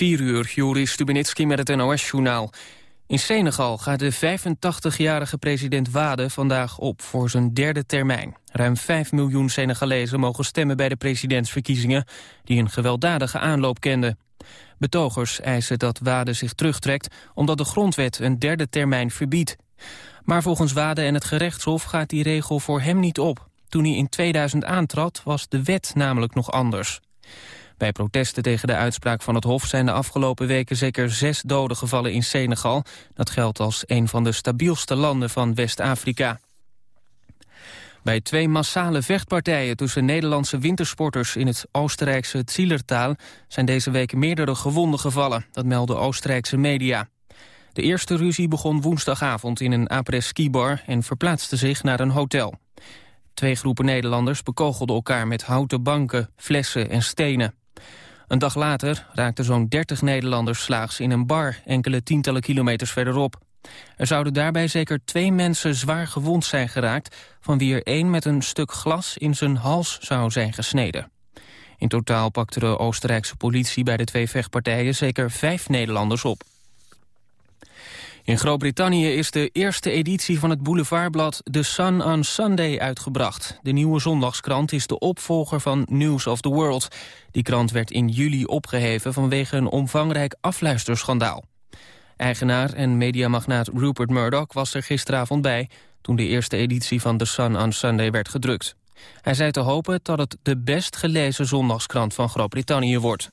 4 uur, Joris Stubenitski met het NOS-journaal. In Senegal gaat de 85-jarige president Wade vandaag op voor zijn derde termijn. Ruim 5 miljoen Senegalezen mogen stemmen bij de presidentsverkiezingen... die een gewelddadige aanloop kenden. Betogers eisen dat Wade zich terugtrekt... omdat de grondwet een derde termijn verbiedt. Maar volgens Wade en het gerechtshof gaat die regel voor hem niet op. Toen hij in 2000 aantrad was de wet namelijk nog anders. Bij protesten tegen de uitspraak van het Hof zijn de afgelopen weken zeker zes doden gevallen in Senegal. Dat geldt als een van de stabielste landen van West-Afrika. Bij twee massale vechtpartijen tussen Nederlandse wintersporters in het Oostenrijkse Zielertaal zijn deze week meerdere gewonden gevallen, dat melden Oostenrijkse media. De eerste ruzie begon woensdagavond in een après-ski-bar en verplaatste zich naar een hotel. Twee groepen Nederlanders bekogelden elkaar met houten banken, flessen en stenen. Een dag later raakten zo'n 30 Nederlanders slaags in een bar enkele tientallen kilometers verderop. Er zouden daarbij zeker twee mensen zwaar gewond zijn geraakt... van wie er één met een stuk glas in zijn hals zou zijn gesneden. In totaal pakte de Oostenrijkse politie bij de twee vechtpartijen zeker vijf Nederlanders op. In Groot-Brittannië is de eerste editie van het boulevardblad The Sun on Sunday uitgebracht. De nieuwe zondagskrant is de opvolger van News of the World. Die krant werd in juli opgeheven vanwege een omvangrijk afluisterschandaal. Eigenaar en mediamagnaat Rupert Murdoch was er gisteravond bij... toen de eerste editie van The Sun on Sunday werd gedrukt. Hij zei te hopen dat het de best gelezen zondagskrant van Groot-Brittannië wordt.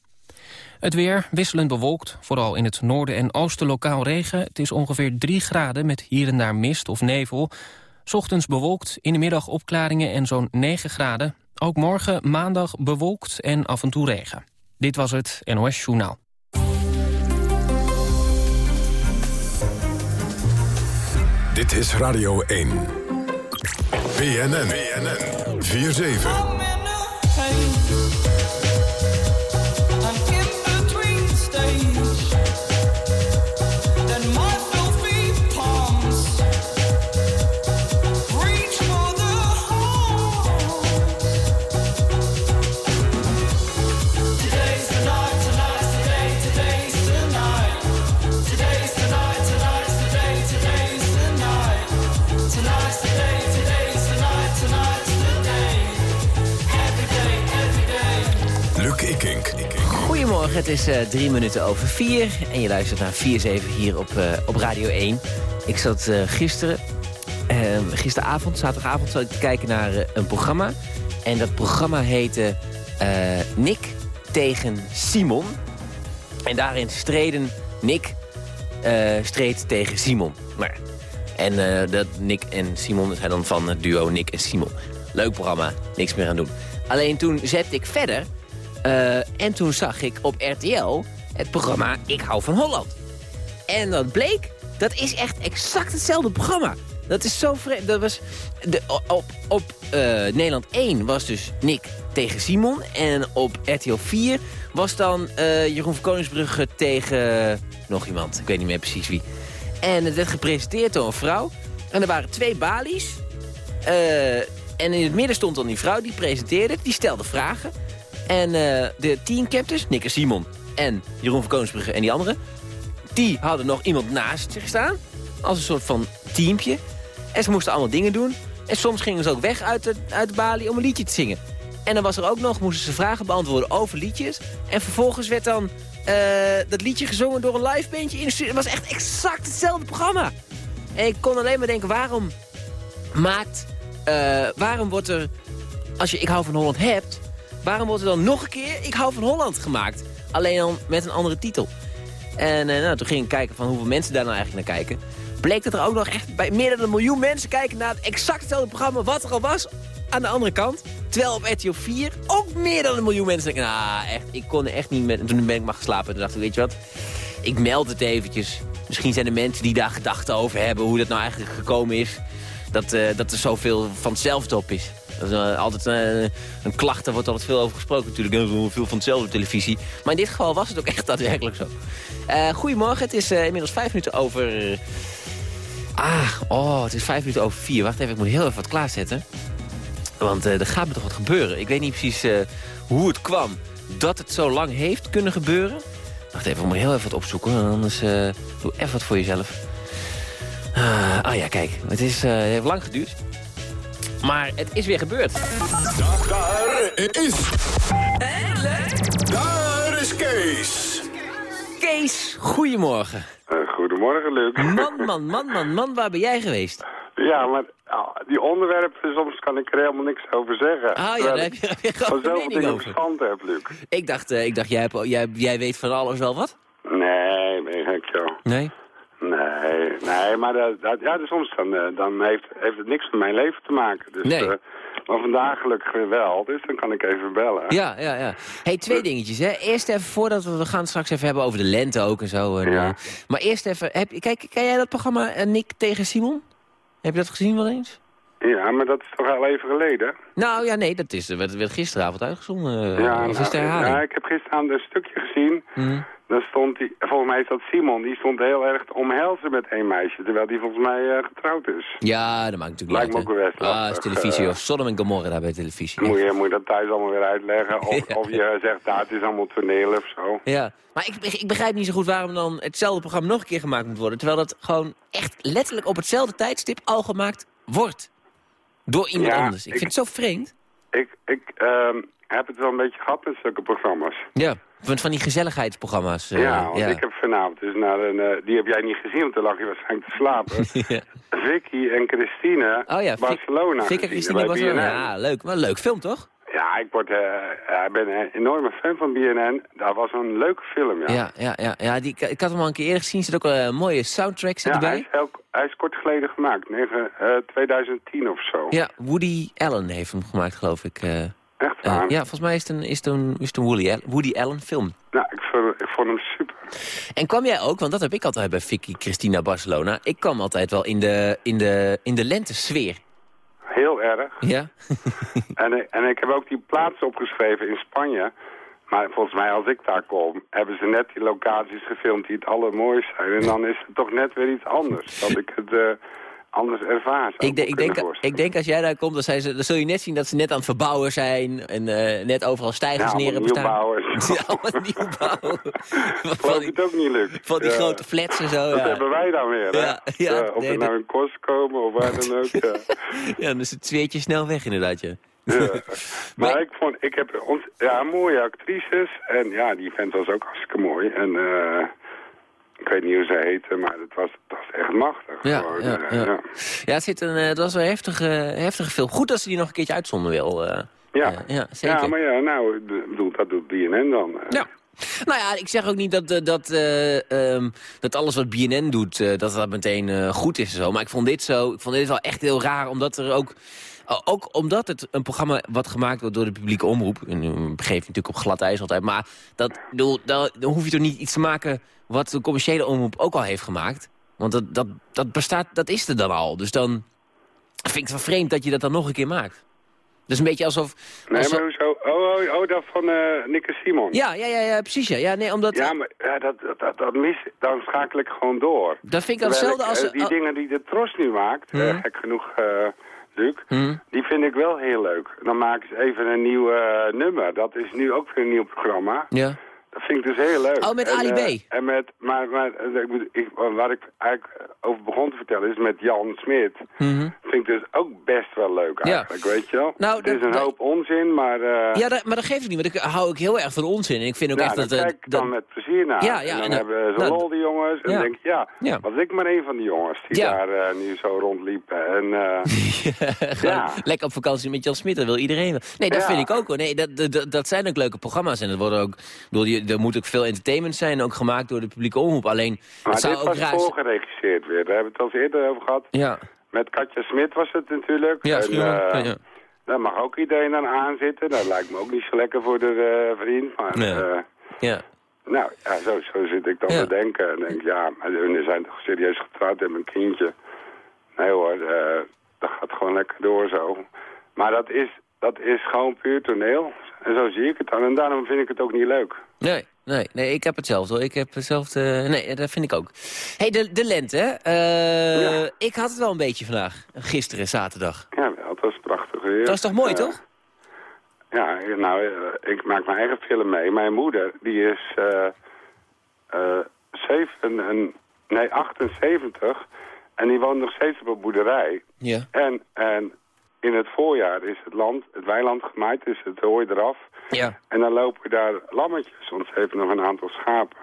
Het weer wisselend bewolkt, vooral in het noorden en oosten lokaal regen. Het is ongeveer 3 graden met hier en daar mist of nevel. Ochtends bewolkt, in de middag opklaringen en zo'n 9 graden. Ook morgen maandag bewolkt en af en toe regen. Dit was het NOS Journaal. Dit is Radio 1. BNN. BNN. 4-7. Het is uh, drie minuten over vier. En je luistert naar 4-7 hier op, uh, op Radio 1. Ik zat uh, gisteren, ehm, gisteravond, zaterdagavond, zat ik te kijken naar een programma. En dat programma heette Nick tegen Simon. En daarin streden Nick streed tegen Simon. Maar, en dat Nick en Simon zijn dan van het duo Nick en Simon. Leuk programma, niks meer aan doen. Alleen toen zette ik verder uh, en toen zag ik op RTL het programma Ik hou van Holland. En dat bleek, dat is echt exact hetzelfde programma. Dat is zo vreemd. Dat was de, op op uh, Nederland 1 was dus Nick tegen Simon. En op RTL 4 was dan uh, Jeroen van Koningsbrugge tegen nog iemand. Ik weet niet meer precies wie. En het werd gepresenteerd door een vrouw. En er waren twee balies. en in het midden stond dan die vrouw die presenteerde. Die stelde vragen. En uh, de teamcaptains, Nick Simon en Jeroen van Koningsbrugge en die anderen... die hadden nog iemand naast zich staan. Als een soort van teampje. En ze moesten allemaal dingen doen. En soms gingen ze ook weg uit de, uit de balie om een liedje te zingen. En dan was er ook nog, moesten ze vragen beantwoorden over liedjes. En vervolgens werd dan uh, dat liedje gezongen door een live bandje in de studio. Het was echt exact hetzelfde programma. En ik kon alleen maar denken, waarom maakt... Uh, waarom wordt er, als je Ik hou van Holland hebt... Waarom wordt er dan nog een keer Ik hou van Holland gemaakt? Alleen dan met een andere titel. En uh, nou, toen ging ik kijken van hoeveel mensen daar nou eigenlijk naar kijken. Bleek dat er ook nog echt bij meer dan een miljoen mensen kijken naar het exact hetzelfde programma wat er al was aan de andere kant. Terwijl op RTL 4 ook meer dan een miljoen mensen denken, nou echt, ik kon er echt niet met. En toen ben ik maar geslapen en dacht ik, weet je wat, ik meld het eventjes. Misschien zijn er mensen die daar gedachten over hebben hoe dat nou eigenlijk gekomen is. Dat, uh, dat er zoveel van hetzelfde op is. Dat is uh, altijd uh, een klacht, daar wordt altijd veel over gesproken natuurlijk. Veel van hetzelfde televisie. Maar in dit geval was het ook echt daadwerkelijk zo. Uh, goedemorgen, het is inmiddels vijf minuten over... Ah, oh, het is vijf minuten over vier. Wacht even, ik moet heel even wat klaarzetten. Want er gaat me toch wat gebeuren. Ik weet niet precies hoe het kwam dat het zo lang heeft kunnen gebeuren. Wacht even, we moeten heel even wat opzoeken. Anders doe even wat voor jezelf. Uh, oh ja, kijk. Het, is, het heeft lang geduurd. Maar het is weer gebeurd. Daar, daar is... Daar is Kees. Kees, goedemorgen. Uh, goedemorgen, Luc. Man, man, man, man, man, waar ben jij geweest? Ja, maar oh, die onderwerpen, soms kan ik er helemaal niks over zeggen. Ah ja, daar heb je, heb je gewoon zoveel mening dingen over. verstand heb, Luc. Ik dacht, uh, ik dacht jij, hebt, jij, jij weet van alles wel wat? Nee, je gek, joh. Nee? Nee, nee, maar dat, dat, ja, dus soms dan, uh, dan heeft, heeft het niks met mijn leven te maken. Dus, Nee. uh, maar vandaag gelukkig wel, dus dan kan ik even bellen. Ja, ja, ja. hey, twee dingetjes, hè. Eerst even, voordat we, we gaan straks even hebben over de lente ook en zo. En, Ja. eh, maar eerst even, heb, kijk, ken jij dat programma eh, Nick tegen Simon? Heb je dat gezien wel eens? Ja, maar dat is toch al even geleden? Nou ja, nee, dat is, werd, werd gisteravond uitgezonden. eh, ja, of is nou, ja, ik heb gisteravond een stukje gezien. Hm. Dan stond die, volgens mij is dat Simon, die stond heel erg te omhelzen met één meisje, terwijl die volgens mij eh, getrouwd is. Ja, dat maakt natuurlijk Lijkt me niet ook uit, weer hè. best Ah, is televisie eh. of Sodom en Gomorra daar bij televisie. Moet je, moet je dat thuis allemaal weer uitleggen. Of, Ja. of je zegt, nou, het is allemaal toneel of zo. Ja, maar ik, ik begrijp niet zo goed waarom dan hetzelfde programma nog een keer gemaakt moet worden. Terwijl dat gewoon echt letterlijk op hetzelfde tijdstip al gemaakt wordt. Door iemand Ja, anders. Ik ik- vind het zo vreemd. Ik, ik ehm, heb het wel een beetje gehad met zulke programma's. Ja, van, van die gezelligheidsprogramma's. eh, ja, want ja. ik heb vanavond dus naar een... eh, die heb jij niet gezien, want toen lag je waarschijnlijk te slapen. ja. Vicky en Christine Oh ja, Barcelona Vic en Christine Barcelona. BNN. Ja, leuk. Maar een leuk film, toch? Ja, ik, word, eh, ik ben een enorme fan van BNN. Dat was een leuke film, ja. Ja, ja, ja. ja die, ik had hem al een keer eerder gezien. Er zit ook wel een mooie soundtrack zit Ja, hij erbij. is, heel, hij is kort geleden gemaakt, negen, eh, 2010 of zo. Ja, Woody Allen heeft hem gemaakt, geloof ik. Echt Eh, waar? ja, volgens mij is het een, is het een, is het een Woody, Allen, Woody Allen film. Nou, ik vond, ik vond hem super. En kwam jij ook, want dat heb ik altijd bij Vicky Christina Barcelona. Ik kwam altijd wel in de, in de, in de lentesfeer. Heel erg. Ja? En, ik- en ik heb ook die plaatsen opgeschreven in Spanje. Maar volgens mij als ik daar kom, hebben ze net die locaties gefilmd die het allermooist zijn. En dan is het toch net weer iets anders. Dat ik het eh, anders ervaar. zou ik, de- ik, denk, ik denk als jij daar komt, dan, zijn ze, dan zul je net zien dat ze net aan het verbouwen zijn. En eh, net overal stijgers Ja, neer allemaal hebben staan. nieuwbouwers. Ja, allemaal nieuwbouw. van Geloof die, het ook niet lukt. van die Ja, grote flats en zo. Dat Ja. hebben wij dan weer, hè? Ja, ja, of nee, we dat- nou in kost komen of waar dan ook. ja. ja, dan is het zweertje snel weg inderdaad, ja. Ja. Maar ik vond, ik heb ons, ja, mooie actrices. En ja, die vent was ook hartstikke mooi. En eh, ik weet niet hoe ze heette, maar het was, het was echt machtig. Ja, gewoon, ja, eh, ja. ja. Ja, het, zit een, eh, het was wel een heftige, heftige film. Goed dat ze die nog een keertje uitzonden wil. eh. Ja. Eh, ja, zeker. Ja, maar ja, nou, bedoel, dat doet BNN dan. eh. Ja. Nou ja, ik zeg ook niet dat, eh, dat, eh, ehm, dat alles wat BNN doet, eh, dat dat meteen eh, goed is zo. Maar ik vond dit zo, ik vond dit wel echt heel raar, omdat er ook... o- Ook omdat het een programma wat gemaakt wordt door de publieke omroep... en nu begeef je natuurlijk op glad ijs altijd... maar dat, bedoel, dan, dan hoef je toch niet iets te maken wat de commerciële omroep ook al heeft gemaakt. Want dat, dat, dat bestaat, dat is er dan al. Dus dan vind ik het wel vreemd dat je dat dan nog een keer maakt. Dus een beetje alsof... Nee, alsof- maar hoezo? Oh, oh, oh dat van eh Nikke Simon. ja, ja, ja, ja, precies. Ja. Ja, nee, omdat... Ja, maar ja, dat, dat, dat, mis, dan schakel ik gewoon door. Dat vind ik dan hetzelfde als... eh, die dingen die de Tros nu maakt, eh, Hmm. gek genoeg, eh Hmm. die vind ik wel heel leuk. Dan maken ze even een nieuw eh, nummer. Dat is nu ook weer een nieuw programma. Ja. Vind ik dus heel leuk. Oh, met En, Ali eh, B. en met, maar, maar eh, ik, ik, waar ik eigenlijk over begon te vertellen is met Jan Smit. Mhm. Vind ik dus ook best wel leuk Ja. eigenlijk, weet je wel. Nou, het is een hoop onzin, maar... eh, Ja, dat, maar dat geeft het niet, want ik hou ook heel erg van onzin. En ik vind ook ja, echt dat... eh, kijk ik dat- dan met plezier naar. Ja, ja, en dan en dan- hebben ze nou, lol, die jongens. En ja. dan denk ik, ja, Ja. was ik maar een van die jongens die Ja. daar eh, nu zo rondliepen. En, eh, Ja. Lekker op vakantie met Jan Smit, dat wil iedereen. wel. Nee, dat Ja. vind ik ook hoor. Nee, dat, dat, dat zijn ook leuke programma's. En dat worden ook, ik bedoel, je- er moet ook veel entertainment zijn, ook gemaakt door de publieke omroep. Alleen, maar het zou dit ook was raar voorgeregisseerd weer. Daar hebben we het al eerder over gehad. Ja, Met Katja Smit was het natuurlijk. ja, En, eh, ja. Daar mag ook iedereen aan aanzitten. Dat lijkt me ook niet zo lekker voor de eh, vriend. Maar, Nee. eh, ja. nou, ja, zo, zo zit ik dan Ja. te denken. En denk, ja, maar hun zijn toch serieus getrouwd en hebben een kindje. Nee hoor, dat gaat gewoon lekker door zo. Maar dat is, dat is gewoon puur toneel. En zo zie ik het dan. En daarom vind ik het ook niet leuk. Nee, nee, nee, ik heb hetzelfde hoor. Ik heb hetzelfde... Nee, dat vind ik ook. hey, de, de lente. Eh, Ja. Ik had het wel een beetje vandaag. Gisteren, zaterdag. Ja, wel, het was prachtig weer. Dat is toch mooi, Eh, toch? Ja, nou, eh, ik maak mijn eigen film mee. Mijn moeder, die is, eh, eh, zeven, en, nee, 78. En die woont nog steeds op een boerderij. Ja. En, en in het voorjaar is het land, het weiland gemaaid, is het hooi eraf. Ja. En dan lopen daar lammetjes, want ze heeft nog een aantal schapen.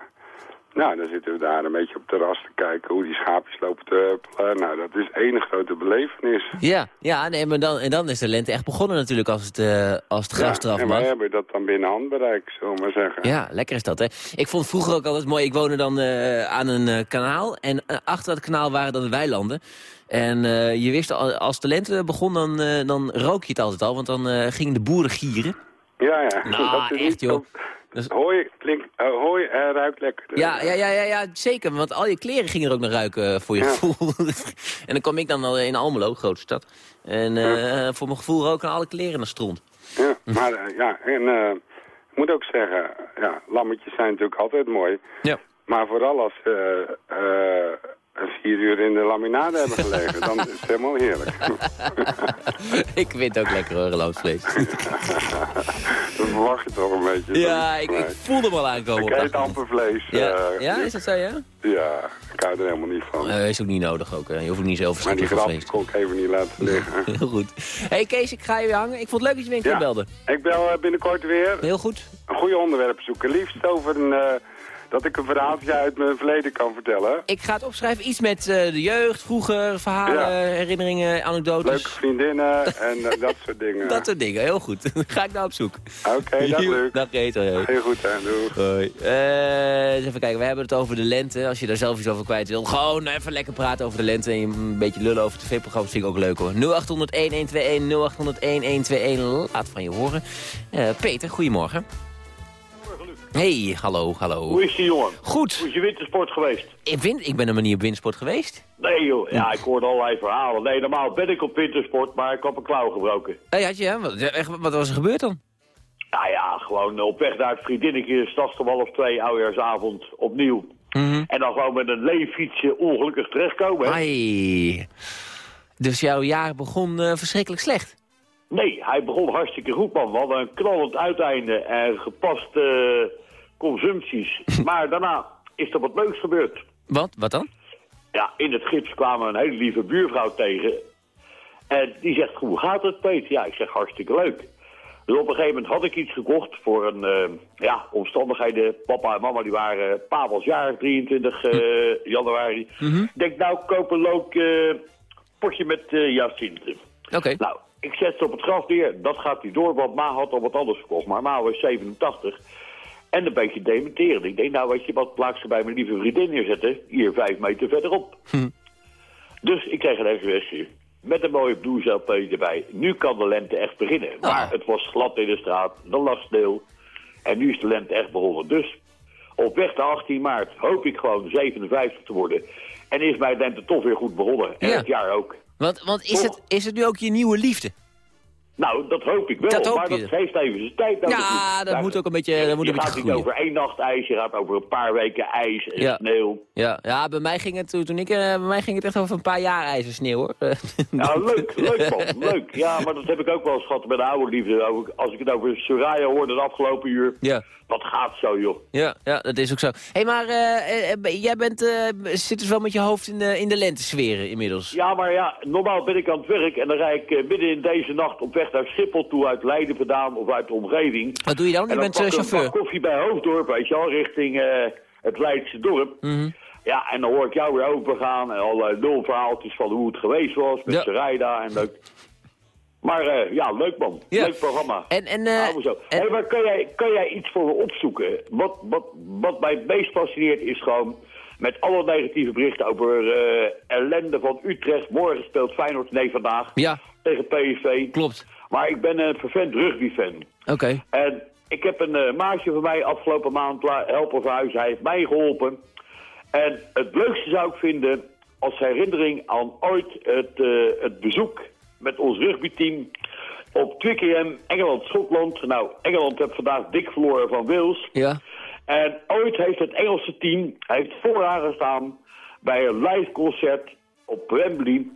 Nou, dan zitten we daar een beetje op terras te kijken hoe die schaapjes lopen te huppelen. Nou, dat is één grote belevenis. Ja, ja nee, maar dan, en dan is de lente echt begonnen natuurlijk als het, eh, als het gras Ja, eraf en mag. wij hebben dat dan binnen handbereik, zullen we maar zeggen. Ja, lekker is dat, hè. Ik vond vroeger ook altijd mooi. Ik woonde dan eh, aan een eh, kanaal. En achter dat kanaal waren dan de weilanden. En eh, je wist, al, als de lente begon, dan, eh, dan rook je het altijd al. Want dan eh, gingen de boeren gieren. Ja, ja. Nou, dat echt, joh. Dus- Hooi, klinkt, eh, hooi ruikt lekker. Ja, ja, ja, ja, ja, zeker. Want al je kleren gingen er ook naar ruiken, voor je Ja. gevoel. en dan kwam ik dan al in Almelo, grote stad. En voor mijn gevoel roken alle kleren naar stront. Ja, maar ja, en ik moet ook zeggen, ja, lammetjes zijn natuurlijk altijd mooi. Ja. Maar vooral als vier uur in de laminade hebben gelegen, dan is het helemaal heerlijk. ik vind ook lekker hoor, lamsvlees. dat verwacht je toch een beetje. ja, ik, ik voelde hem al aankomen. Ik eet amper vlees. Ja, eh, ja, is dat zo, ja? Ja, ik hou er helemaal niet van. Eh, is ook niet nodig ook. hè. Je hoeft ook niet zo maar die verschrikkelijk veel grap vlees kon ik even niet laten liggen. Heel goed. hey Kees, ik ga je weer hangen. Ik vond het leuk dat je weer een keer Ja. belde. Ik bel eh, binnenkort weer Heel goed. een goede onderwerp zoeken. Liefst over een, eh, dat ik een verhaaltje uit mijn verleden kan vertellen. Ik ga het opschrijven. Iets met eh, de jeugd, vroeger, verhalen, Ja. herinneringen, anekdotes. Leuke vriendinnen en eh, dat soort dingen. Dat soort dingen, heel goed. ga ik nou op zoek. Oké, dat leuk. Dag hoi. Heel goed, hè. Doei. Hoi. Eens even kijken, we hebben het over de lente. Als je daar zelf iets over kwijt wil, gewoon even lekker praten over de lente. En een beetje lullen over tv-programma's vind ik ook leuk hoor. 0800-1121, 0800-1121, laat van je horen. Peter, goedemorgen. Hey, hallo, hallo. Hoe is die jongen? Goed. Hoe is je wintersport geweest? Ik, vind, ik ben een manier op windsport geweest. Nee joh, ja, ik hoorde allerlei verhalen. Nee, normaal ben ik op wintersport, maar ik heb een klauw gebroken. Hey, had je, hè? Wat, echt, wat was er gebeurd dan? Nou ja, gewoon op weg naar het vriendinnetje, s'nachts om half twee, oudejaarsavond, opnieuw. Mhm. En dan gewoon met een leeffietsje ongelukkig terechtkomen. hè? Ai. Dus jouw jaar begon eh, verschrikkelijk slecht. Nee, hij begon hartstikke goed man. We hadden een knallend uiteinde en gepaste eh, consumpties. maar daarna is er wat leuks gebeurd. Wat? Wat dan? Ja, in het gips kwamen we een hele lieve buurvrouw tegen. En die zegt, hoe gaat het, Peter? Ja, ik zeg, hartstikke leuk. Dus op een gegeven moment had ik iets gekocht voor een, eh, ja, omstandigheden. Papa en mama, die waren, pa was jarig, 23 eh, januari. Ik denk, nou, koop een leuk eh, potje met uh, Jacinthe. Oké. Nou, ik zet ze op het graf neer. Dat gaat niet door, want Ma had al wat anders gekocht. Maar Ma was 87. En een beetje dementerend. Ik denk, nou weet je wat, ze bij mijn lieve vriendin neerzetten. Hier vijf meter verderop. Dus ik kreeg een sms'je. Met een mooie blues-LP erbij. Nu kan de lente echt beginnen. Maar het was glad in de straat, er lag sneeuw. En nu is de lente echt begonnen. Dus op weg naar 18 maart hoop ik gewoon 57 te worden. En is mijn lente toch weer goed begonnen. En Ja. het jaar ook. Want, want is, Toch? het, is het nu ook je nieuwe liefde? Nou, dat hoop ik wel, Dat hoop maar dat heeft even zijn tijd. Ja, dat Nou, moet ook een beetje, je dat moet je gaat niet over één nacht ijs, je gaat over een paar weken ijs en Ja. sneeuw. Ja, ja, bij mij ging het toen, toen ik, eh, bij mij ging het echt over een paar jaar ijzer sneeuw hoor. Ja, leuk, leuk man, leuk. Ja, maar dat heb ik ook wel eens gehad met de oude liefde. Als ik het over Soraya hoorde de afgelopen uur, ja, dat gaat zo joh. ja, ja, dat is ook zo. Hé, hey, maar eh, eh, jij bent, eh, zit dus wel met je hoofd in de, in de lentesferen inmiddels. Ja, maar ja, normaal ben ik aan het werk en dan rijd ik eh, midden in deze nacht op weg naar Schiphol toe uit Leiden vandaan of uit de omgeving. Wat doe je dan? Je bent eh, pak ik een chauffeur. bak koffie bij Hoofddorp, weet je wel, richting eh, het Leidse dorp. Mhm. Ja, en dan hoor ik jou weer overgaan en allerlei nul verhaaltjes van hoe het geweest was met Ja. Sarayda en leuk. Maar eh, ja, leuk man. Ja. Leuk programma. En, en, eh, zo. en- Hey, maar kan jij, kan jij iets voor me opzoeken? Wat, wat, wat mij het meest fascineert is gewoon... met alle negatieve berichten over eh, ellende van Utrecht. Morgen speelt Feyenoord, nee vandaag, Ja, tegen PSV. klopt. Maar ik ben een vervent rugbyfan. Oké. En ik heb een maatje van mij afgelopen maand helpen verhuizen. Hij heeft mij geholpen. En het leukste zou ik vinden als herinnering aan ooit het, het bezoek met ons rugbyteam op Twickenham, Engeland-Schotland. Nou, Engeland heeft vandaag dik verloren van Wales. Ja. En ooit heeft het Engelse team heeft vooraan gestaan bij een live concert op Wembley.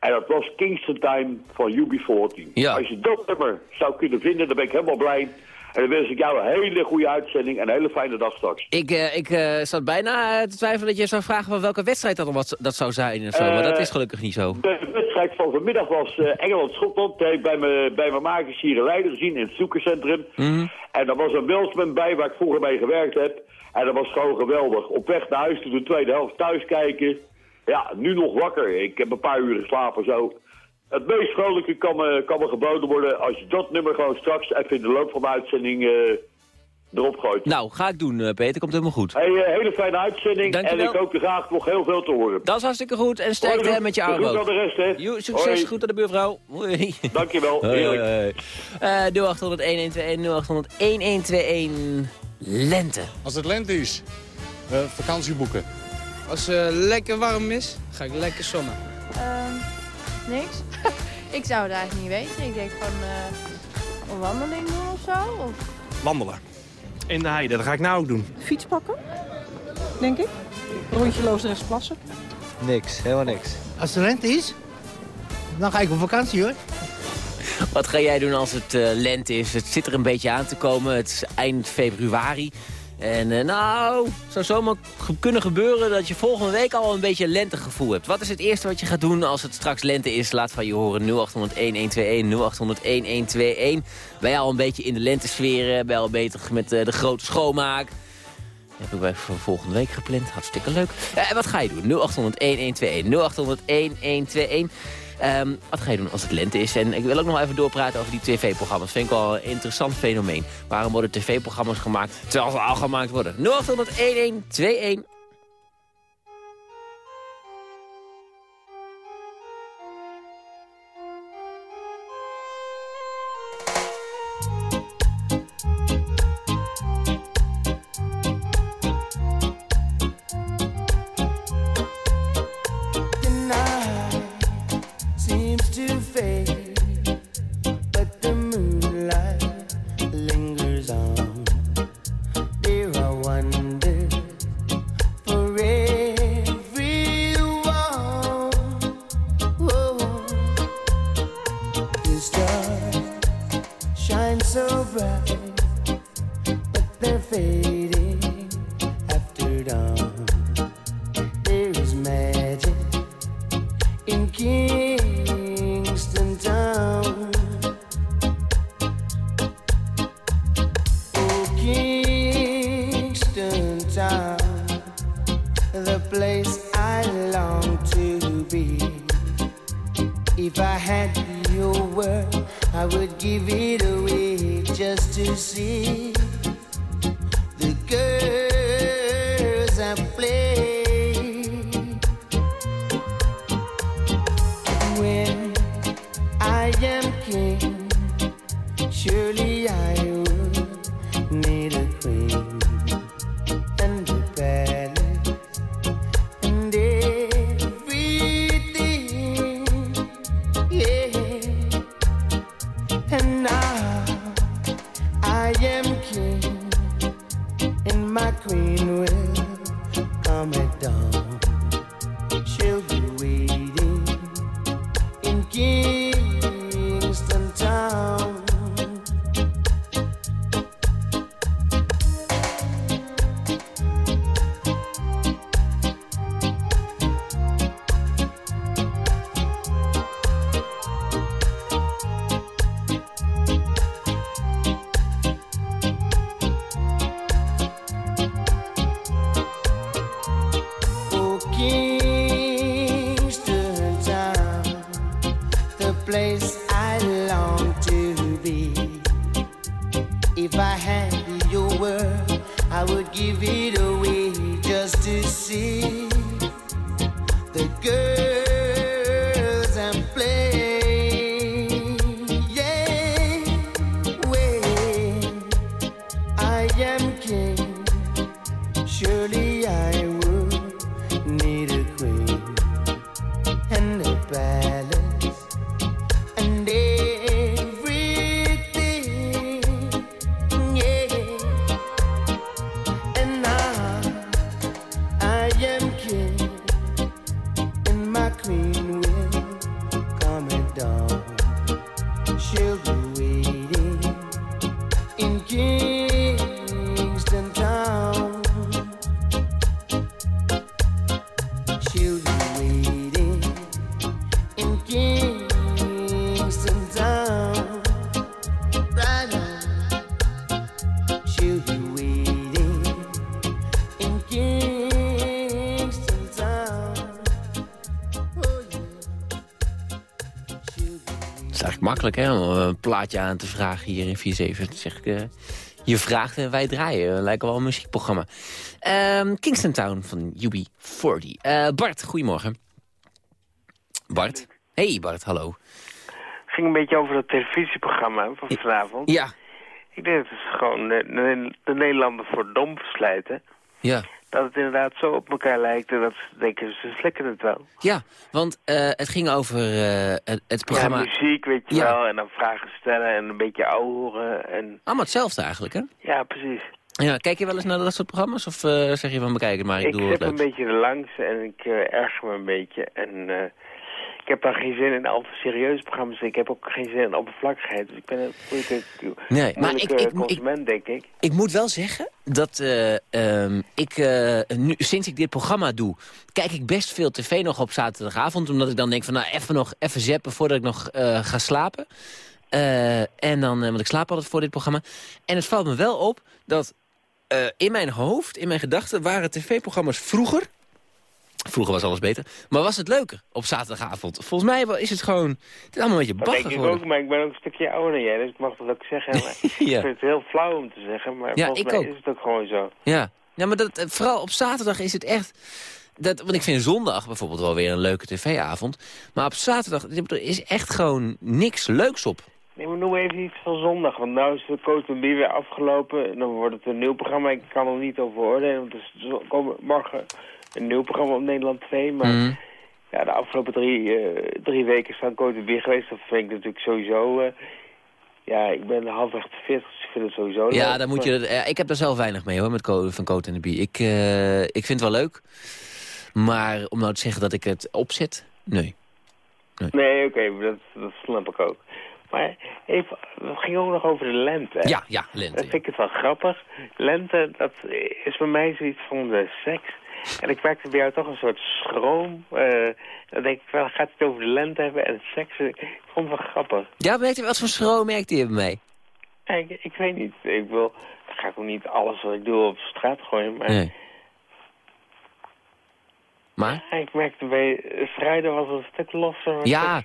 En dat was Kingston Time van UB40. Ja. Als je dat nummer zou kunnen vinden, dan ben ik helemaal blij. En dan wens ik jou een hele goede uitzending en een hele fijne dag straks. Ik, uh, ik uh, zat bijna te twijfelen dat je zou vragen van welke wedstrijd dat, was, dat zou zijn. Of zo, maar dat is gelukkig niet zo. De wedstrijd van vanmiddag was Engeland-Schotland. Heb ik bij mijn bij makers hier in Leiden gezien in het zoekerscentrum. Mhm. En daar was een Welsman bij waar ik vroeger mee gewerkt heb. En dat was gewoon geweldig. Op weg naar huis, de tweede helft thuis kijken. Ja, nu nog wakker. Ik heb een paar uur geslapen zo. Het meest vrolijke kan me, kan me geboden worden als je dat nummer gewoon straks even in de loop van de uitzending uh, erop gooit. Nou, ga ik doen, uh, Peter. Komt helemaal goed. Hey, uh, hele fijne uitzending. Dankjewel. En ik hoop je graag nog heel veel te horen. Dat is hartstikke goed. En sterkte met je arm Goed aan de rest, hè. Jo, succes. Hoi. Goed aan de buurvrouw. Hoi. Dankjewel. Heerlijk. Uh, 0800-1121, 0800-1121. Lente. Als het lente is, uh, vakantie boeken. Als het uh, lekker warm is, ga ik lekker zonnen. Niks. ik zou het eigenlijk niet weten. Ik denk gewoon uh, een wandeling doen of zo. Of... Wandelen. In de heide, dat ga ik nou ook doen. Fiets pakken, denk ik. Rondje Loosdrechts plassen. Niks, helemaal niks. Als het lente is, dan ga ik op vakantie hoor. Wat ga jij doen als het uh, lente is? Het zit er een beetje aan te komen. Het is eind februari. En uh, nou, het zou zomaar kunnen gebeuren dat je volgende week al een beetje lentegevoel hebt. Wat is het eerste wat je gaat doen als het straks lente is? Laat van je horen 0800-1121, 0800-1121. Ben je al een beetje in de lentesfeer? Ben je al bezig met uh, de grote schoonmaak? Heb ik bij voor volgende week gepland. Hartstikke leuk. Uh, wat ga je doen? 0800-1121, 0800-1121. Um, wat ga je doen als het lente is? En ik wil ook nog even doorpraten over die tv-programma's. Vind ik wel een interessant fenomeen. Waarom worden tv-programma's gemaakt terwijl ze al gemaakt worden? 0800 1121. Makkelijk hè, om een plaatje aan te vragen hier in 4-7. zeg ik, eh, je vraagt en wij draaien. Lijkt wel een muziekprogramma. Ehm, Kingston Town van UB40. Eh, Bart, goedemorgen. Bart? Hey Bart, hallo. Het ging een beetje over het televisieprogramma van vanavond. Ja. Ik denk dat het gewoon de, de, de Nederlander voor dom verslijten. Ja. Dat het inderdaad zo op elkaar lijkt en dat ze denken, ze slikken het wel. Ja, want eh, het ging over eh, het, het programma... Ja, muziek, weet je Ja. wel, en dan vragen stellen en een beetje ouwen en... Allemaal hetzelfde eigenlijk, hè? Ja, precies. Ja, kijk je wel eens naar dat soort programma's? Of eh, zeg je van bekijken, maar ik, Ik doe zit wat een leuk? beetje erlangs en ik erger me een beetje. En ik heb daar geen zin in al te serieuze programma's. Ik heb ook geen zin in oppervlakkigheid. Dus ik ben een moeilijke, Nee, maar ik- ik- ik- consument, denk ik. Ik moet wel zeggen dat eh, ehm, ik, eh, nu, sinds ik dit programma doe... kijk ik best veel tv nog op zaterdagavond. Omdat ik dan denk van nou even nog even zappen voordat ik nog eh, ga slapen. En dan, want ik slaap altijd voor dit programma. En het valt me wel op dat in mijn hoofd, in mijn gedachten... waren tv-programma's vroeger... Vroeger was alles beter. Maar was het leuker op zaterdagavond? Volgens mij is het gewoon... Het is allemaal een beetje Dat bagger denk ik ook, maar ik ben ook een stukje ouder dan jij, dus ik mag dat ook zeggen. Ja. Ik vind het heel flauw om te zeggen, maar Ja, volgens ik mij ook. is het ook gewoon zo. Ja, ja maar dat, eh, vooral op zaterdag is het echt... Dat, want ik vind zondag bijvoorbeeld wel weer een leuke tv-avond. Maar op zaterdag er is echt gewoon niks leuks op. Nee, maar noem even iets van zondag, want nou is de Coach B weer afgelopen. En dan wordt het een nieuw programma, ik kan er niet over oordelen, want er is morgen een nieuw programma op Nederland 2. Maar Mhm. ja, de afgelopen drie, eh, drie weken is dan Coach B geweest, dat vind ik natuurlijk sowieso... eh, ja, ik ben halfweg de 40, dus ik vind het sowieso Ja, leuk. dan moet je... Dat- ik heb daar zelf weinig mee hoor, met Co- van Coat en de Bie. Ik, eh, ik vind het wel leuk. Maar om nou te zeggen dat ik het opzet, nee. Nee, oké, dat, dat snap ik ook. Maar even, het ging ook nog over de lente. hè? Ja, ja, lente. Dat vind ik het wel grappig. Lente, dat is bij mij zoiets van de seks. En ik merkte bij jou toch een soort schroom. eh, dan denk ik wel, gaat het over de lente hebben en seks? Ik vond het wel grappig. Ja, merkt u wat voor schroom merkt u bij mij? Ja, ik, ik weet niet, ik wil... Dan ga ik ook niet alles wat ik doe op straat gooien, maar... Nee. Maar? Ja, ik merkte bij strijden was het een stuk losser. Ja,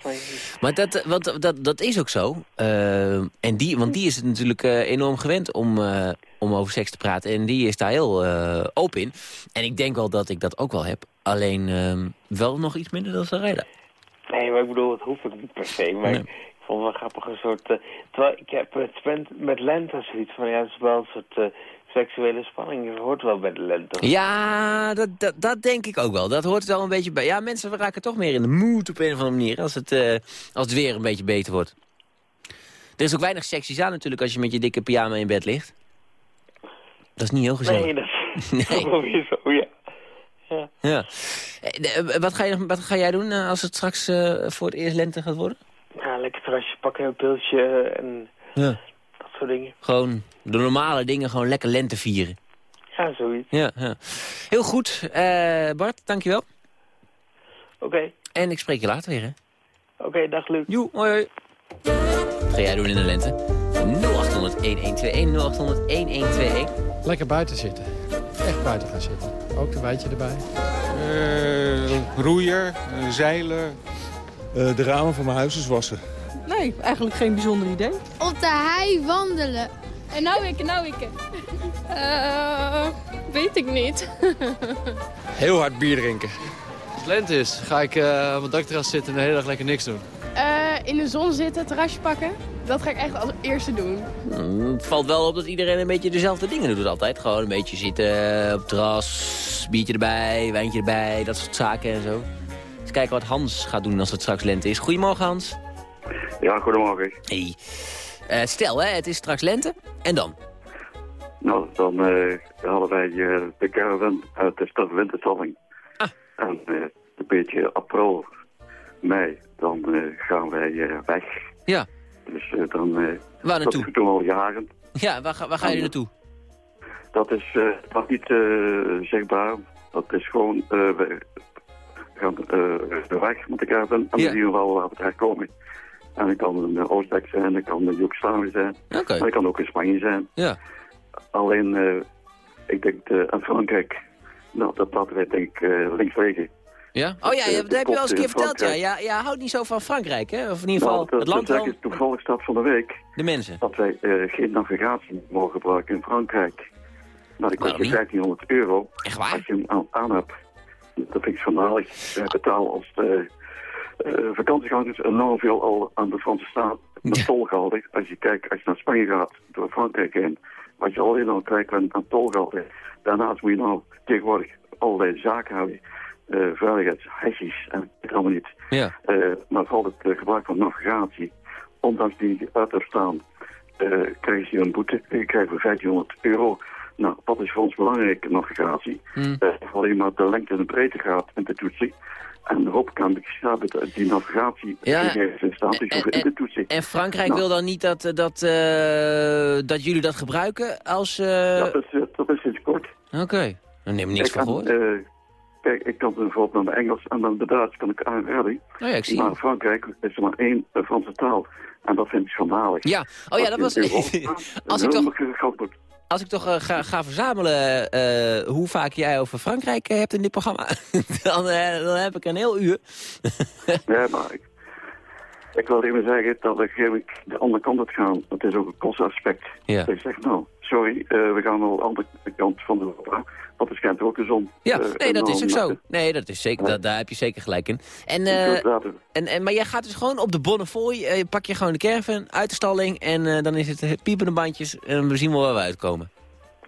maar dat, eh, want, dat, dat is ook zo. Eh, en die, want die is het natuurlijk eh, enorm gewend om, eh, om over seks te praten. En die is daar heel eh, open in. En ik denk wel dat ik dat ook wel heb. Alleen ehm, wel nog iets minder dan Sarayda. Nee, maar ik bedoel, het hoeft ook niet per se. Maar Nee. ik vond het wel grappig een soort... eh, terwijl ik heb het met, met lente zoiets van... Ja, het is wel een soort eh, seksuele spanning. Hoort wel bij de lente. Ja, dat, dat, dat denk ik ook wel. Dat hoort wel een beetje bij. Ja, mensen raken toch meer in de mood op een of andere manier... als het, eh, als het weer een beetje beter wordt. Er is ook weinig seksies aan natuurlijk als je met je dikke pyjama in bed ligt. Dat is niet heel gezellig. Nee, dat Nee. is weer zo, ja. ja. Ja. Eh, eh, Wat ga, je, wat ga jij doen als het straks voor het eerst lente gaat worden? Ja, lekker terrasje pakken, een pilsje en Ja. Soort dingen. Gewoon de normale dingen, gewoon lekker lente vieren. Ja, zoiets. Ja, ja. Heel goed. Eh, Bart, dankjewel. Oké, En ik spreek je later weer, hè? oké, dag Luc. Joe, hoi hoi. Wat ga jij doen in de lente? 0800-1121, 0800-1121. Lekker buiten zitten. Echt buiten gaan zitten. Ook een wijtje erbij. Eh, roeien, eh, zeilen. Eh, de ramen van mijn huis is wassen. Nee, eigenlijk geen bijzonder idee. Op de hei wandelen. En nou ik, nou ik. Eh, weet ik niet. Heel hard bier drinken. Als het lente is, ga ik eh, op mijn dakterras zitten en de hele dag lekker niks doen. Eh, in de zon zitten, terrasje pakken. Dat ga ik echt als eerste doen. Mm, Het valt wel op dat iedereen een beetje dezelfde dingen doet altijd. Gewoon een beetje zitten op het terras, biertje erbij, wijntje erbij, dat soort zaken en zo. Eens kijken wat Hans gaat doen als het straks lente is. Goedemorgen Hans. Ja, goedemorgen. Hey. Eh, stel, hè, het is straks lente. En dan? Nou, dan eh, halen wij eh, de caravan uit de stad Winterstalling. Ah. En een beetje april, mei, dan gaan wij weg. Ja. Dus dan... Waar naartoe? Dat al jaren. Ja, waar, ga- waar ga je naartoe? Dat is nog niet zichtbaar. Dat is gewoon... eh, we gaan eh, weg met de caravan. En Ja. we zien wel waar we terecht komen. En dat kan een uh, Oostdijk zijn, dat kan een Joegoslavië zijn. Oké. Maar dat kan ook in Spanje zijn. Ja. Alleen, eh, ik denk, aan Frankrijk, nou, dat laten wij denk ik uh, links liggen. Ja? Oh ja, Eh, dat heb je wel eens een keer verteld, ja. Ja. Ja, houdt niet zo van Frankrijk, hè? Of in ieder geval Nou, dat, het land dat wel. is toevallig staat van de week De mensen. dat wij eh, geen navigatie mogen gebruiken in Frankrijk. Nou, die kost je niet? 1500 euro Echt waar? als je hem aan, aan hebt. Dat vind ik schandalig. Wij betalen als de eh, vakantiegangers enorm veel al aan de Franse staat met tolgelden. Als je kijkt, als je naar Spanje gaat, door Frankrijk heen, wat je alleen al krijgt aan, aan tolgelden. Daarnaast moet je nou tegenwoordig allerlei zaken hebben. eh veiligheidshessies en ik weet allemaal niet. Ja. Eh, maar vooral het eh, gebruik van navigatie, ondanks die uit te staan, eh krijg je een boete. Je krijgt voor 1500 euro. Nou, wat is voor ons belangrijk, navigatie? Eh, alleen maar de lengte en de breedte gaat in de toetsen. En de hoop kan ik dat die navigatie Ja. in staat is in de toetsen. En Frankrijk Nou. wil dan niet dat, eh, dat, eh, dat jullie dat gebruiken als... eh, Dat is, dat is sinds kort. Oké, dan neem ik niks Ik van gehoord. eh, kijk, ik kan bijvoorbeeld naar de Engels en dan de Duits kan ik aanraden. Oh ja, ik zie Maar in Frankrijk is er maar één Franse taal. En dat vind ik schandalig. Ja, oh ja, dat was... Als ik toch, toch... als ik toch eh, ga, ga verzamelen eh, hoe vaak jij over Frankrijk eh, hebt in dit programma, dan, dan heb ik een heel uur. Ja, maar ik, ik wil even zeggen dat ik de andere kant op gaan. Het is ook een kostaspect. Ja. Ik zeg, nou, sorry, we gaan wel de andere kant van de Europa. Dat is schijnt ook de zon. Ja, Eh, nee, dat is ook zo. Nee, dat is zeker, dat, daar heb je zeker gelijk in. En, eh, en, en, maar jij gaat dus gewoon op de Bonnefoy, eh, pak je gewoon de caravan uit de stalling en dan is het piepende bandjes en we zien wel waar we uitkomen.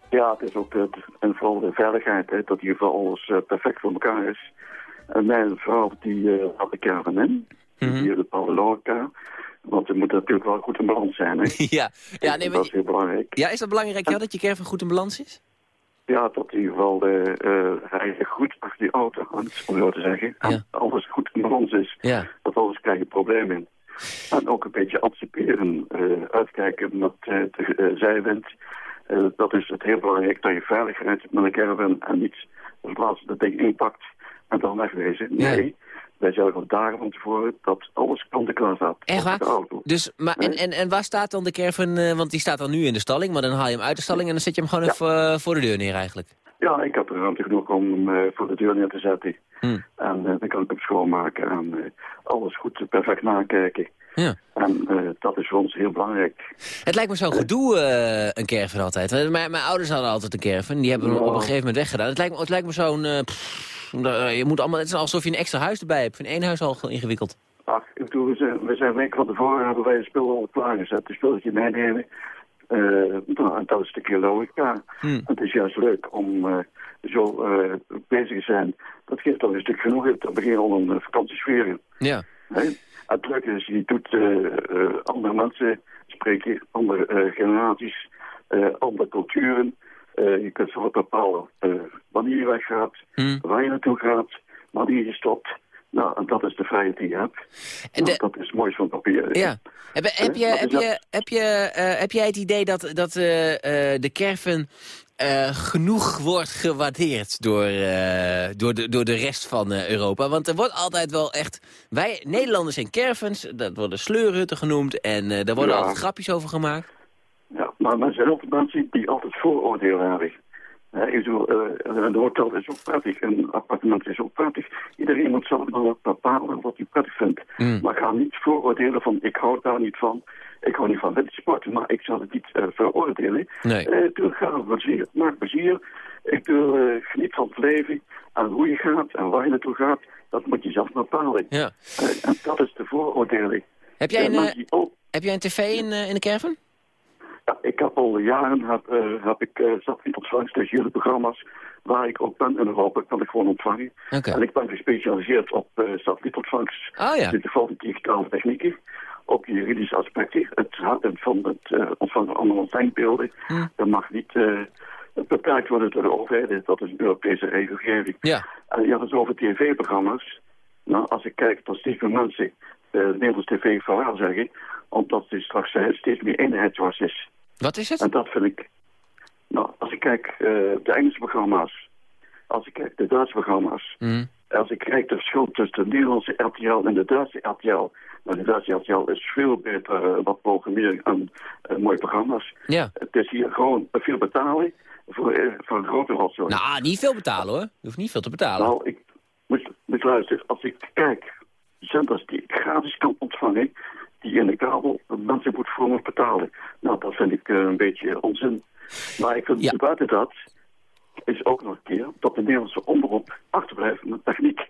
Ja, het is ook het, en vooral de veiligheid, hè, dat hier voor alles perfect voor elkaar is. En mijn vrouw die had de caravan in, Mhm. die de bepaalde logica. Want het moet natuurlijk wel goed in balans zijn. Hè. ja, ja nee, dat is heel belangrijk. ja, is dat belangrijk ja, dat je caravan goed in balans is? Ja, dat in ieder geval eh, eh, hij goed achter die auto hangt, om zo te zeggen. En alles goed in balans is. Ja. Dat alles krijg je problemen in. En ook een beetje anticiperen, eh, uitkijken met eh, de zijwind. Dat is het heel belangrijk dat je veilig rijdt met een caravan en niet als laatste dat ding inpakt en dan wegwezen. Nee, wij zeggen al dagen van tevoren dat alles kant-en-klaar staat. Echt waar? de auto. Dus, maar, en, en, en waar staat dan de caravan? eh, want die staat dan nu in de stalling, maar dan haal je hem uit de stalling en dan zet je hem gewoon even eh, voor de deur neer eigenlijk. Ja, ik heb er ruimte genoeg om hem eh, voor de deur neer te zetten. Hmm. En eh, dan kan ik hem schoonmaken en eh, alles goed perfect nakijken. Ja. En dat is voor ons heel belangrijk. Het lijkt me zo'n gedoe, een caravan altijd. Mijn, mijn ouders hadden altijd een caravan, die hebben hem op een gegeven moment weggedaan. Het lijkt me, het lijkt me zo'n... je moet allemaal, het is alsof je een extra huis erbij hebt. Ik vind één huis al ingewikkeld. Ach, ik bedoel, we zijn, we zijn week van tevoren hebben wij een spul al klaargezet. Een spulletje meenemen. Eh, nou, en dat is een stukje logica. Hmm. Het is juist leuk om eh, zo eh, bezig te zijn. Dat geeft toch een stuk genoeg te beginnen om een vakantiesfeer in. Ja. Het leuke is, je doet andere mensen spreken, andere generaties, andere culturen. Je kunt wat bepalen wanneer je weggaat, waar je naartoe gaat, wanneer je stopt. Nou, en dat is de vrijheid die je hebt. Nou, dat is mooi van papier. Ja. Heb, heb, je, dat heb, is je, heb, je, eh, heb jij het idee dat, dat eh, eh, de eh, genoeg wordt gewaardeerd door, door, de, door de rest van Europa? Want er wordt altijd wel echt... Wij Nederlanders zijn caravans, dat worden sleurhutten genoemd... en daar worden Ja. altijd grapjes over gemaakt. Ja, maar er zijn ook mensen die altijd vooroordelen hebben. Hè, ik bedoel, eh, een hotel is ook prettig, een appartement is ook prettig. Iedereen moet zelf wel bepalen wat hij prettig vindt. Maar ga niet vooroordelen van ik hou daar niet van. Ik hou niet van wintersport, maar ik zal het niet eh, veroordelen. Nee. Doe, ga plezier, maak plezier. Ik doe, eh, geniet van het leven. En hoe je gaat en waar je naartoe gaat, dat moet je zelf bepalen. Ja. En dat is de vooroordeling. Heb jij een, die heb jij een tv in, in de caravan? Ja, ik heb al jaren heb, eh, heb ik uh, dus jullie programma's, waar ik ook ben in Europa, kan ik gewoon ontvangen. En ik ben gespecialiseerd op uh, satellietontvangst. Oh ja. Dus de digitale technieken, op juridische aspecten. Het houden van het uh, ontvangen van ontvangbeelden, Hm. dat mag niet uh, beperkt worden door de overheid. Dat is een Europese regelgeving. Ja. En ja, dus over tv-programma's. Nou, als ik kijk dat steeds mensen uh, Nederlands tv verhaal zeggen, omdat er straks uh, steeds meer eenheidswas is. Wat is het? En dat vind ik... Nou, als ik kijk uh, de Engelse programma's, als ik kijk de Duitse programma's, mm. als ik kijk de verschil tussen de Nederlandse RTL en de Duitse RTL, nou, de Duitse RTL is veel beter uh, wat programmering en uh, mooie programma's. Ja. Het is hier gewoon veel betalen voor, uh, voor een grote rotzooi. Nou, niet veel betalen hoor. Je hoeft niet veel te betalen. Nou, ik moet, moet Dus luister, als ik kijk, zenders die ik gratis kan ontvangen, die in de kabel mensen moet voor me betalen. Nou, dat vind ik eh, een beetje onzin. Maar ik vind buiten dat is ook nog een keer dat de Nederlandse omroep achterblijft met techniek.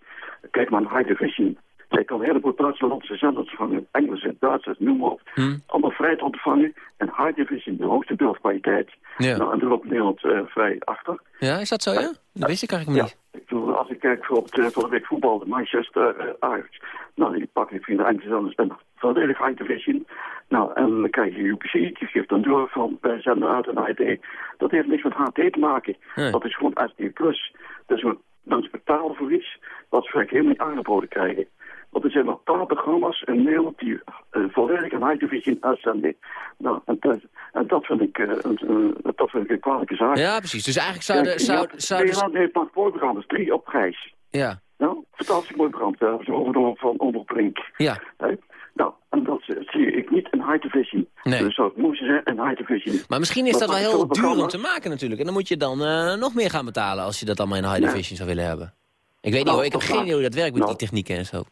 Kijk maar naar High Division. Zij kan een heleboel buitenlandse zenders ontvangen. Engelse, Duitsers, noem maar op. Allemaal vrij te ontvangen. En High Division, de hoogste beeldkwaliteit. Ja. Nou, en daar loopt Nederland eh, vrij achter. Ja, is dat zo, ja? Dat wist ik eigenlijk niet. Ik bedoel, als ik kijk voor het voor de week voetbal, de Manchester uh, Ajax. Nou, die pak ik de Engelse zenders en volledig High Division. Nou, en dan krijg je UPC, die geeft dan door van wij zenden uit een HD. Dat heeft niks met HD te maken. Nee. Dat is gewoon SD+. Dus we mensen betalen voor iets wat ze eigenlijk helemaal niet aangeboden krijgen. Want er zijn nog een paar programma's in Nederland die uh, volledig een high division uitzenden. Nou, en, dat, en dat, vind ik, uh, uh, dat vind ik een kwalijke zaak. Ja, precies. Dus eigenlijk zouden... Zou, ja, zou, Nederland heeft maar programma's, drie op prijs. Ja. Nou, fantastisch mooi programma. Dat overgenomen van Omroep Brink. Ja. Nou, en dat zie ik niet in high division. Nee. Dus zou moeten zijn in high division. Maar misschien is dat wel heel duur om te maken natuurlijk. En dan moet je dan nog meer gaan betalen als je dat allemaal in high division zou willen hebben. Ik weet niet Nou, hoor, ik heb dat geen idee hoe dat werkt met nou. die technieken en zo.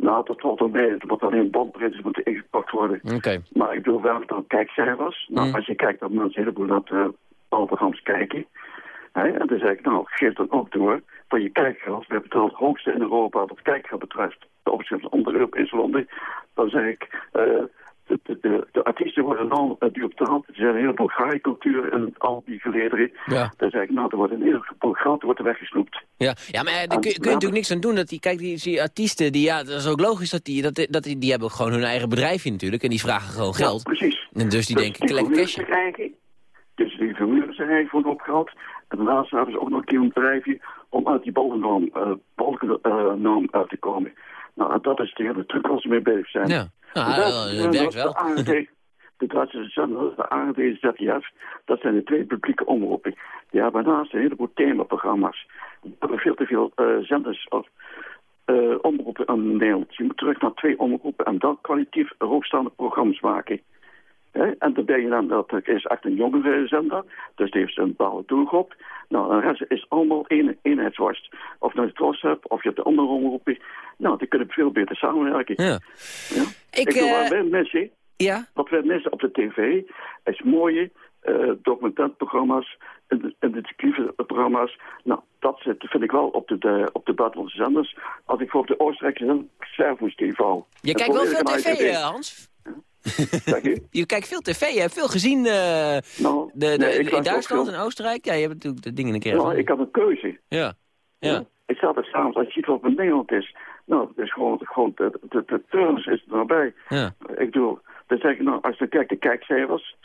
Nou, dat valt er mee. Er wordt alleen bandbreedtes moeten ingepakt worden. Oké. Maar ik bedoel wel dan kijkcijfers. Nou, Mm. als je kijkt dat mensen een heleboel naar uh, alle programma's kijken. Hè, en dan zeg ik, nou, geef dan ook door van je kijkgeld. We hebben het hoogste in Europa wat kijkgeld betreft. De opzichte van andere Europese landen. Dan zeg ik, uh, de, de, de, de, artiesten worden enorm uh, duur betaald. Er zijn een heleboel graaicultuur en al die gelederen. Ja. Dan zeg ik, nou, er wordt een heleboel geld wordt weggesnoept. Ja, ja maar eh, daar kun, kun je natuurlijk niks aan doen. Dat die, kijk, die, die artiesten, die, ja, dat is ook logisch dat die, dat, dat die, die hebben gewoon hun eigen bedrijfje natuurlijk. En die vragen gewoon geld. Ja, precies. En dus die denken, verhuren ze cashje. krijgen. Dus die verhuren ze eigenlijk voor geld. En daarnaast hebben ze ook nog een keer een bedrijfje om uit die balkennorm uh, balken, uh, norm uit te komen. Nou, en dat is de hele truc als ze mee bezig zijn. Ja, nou, dat, werkt wel. De, Duitse zender, de ARD ZDF, dat zijn de twee publieke omroepen. Die hebben daarnaast een heleboel themaprogramma's. Veel te veel uh, zenders of uh, omroepen in Nederland. Je moet terug naar twee omroepen en dan kwalitatief hoogstaande programma's maken. He? En dan ben je dan, dat is echt een jongere zender, dus die heeft een bepaalde doelgroep. Nou, de rest is allemaal een, eenheidsworst. Of je het tros hebt, of je hebt de andere omroepen. Nou, die kunnen veel beter samenwerken. Ja. ja? Ik, Ik uh, wij missen, ja? wat wij missen op de tv, is mooie uh, documentairprogramma's, investigatieve-programma's. Nou, dat zit, vind ik wel op de, de, op de buitenlandse zenders. Als ik voor de Oostenrijkse zender Servus TV... Je kijkt wel veel tv, Hans? je? je kijkt veel tv, je hebt veel gezien uh, nou, de, de, nee, in Duitsland en Oostenrijk. Ja, je hebt natuurlijk de dingen een keer. Nou, ik had een keuze. Ja. ja. ja. Ik zat er s'avonds, als je ziet wat in Nederland is. Nou, het is gewoon, gewoon de, de, de turns is er nabij. Ja. Ik bedoel, dan zeg ik nou, als je kijkt de kijkcijfers,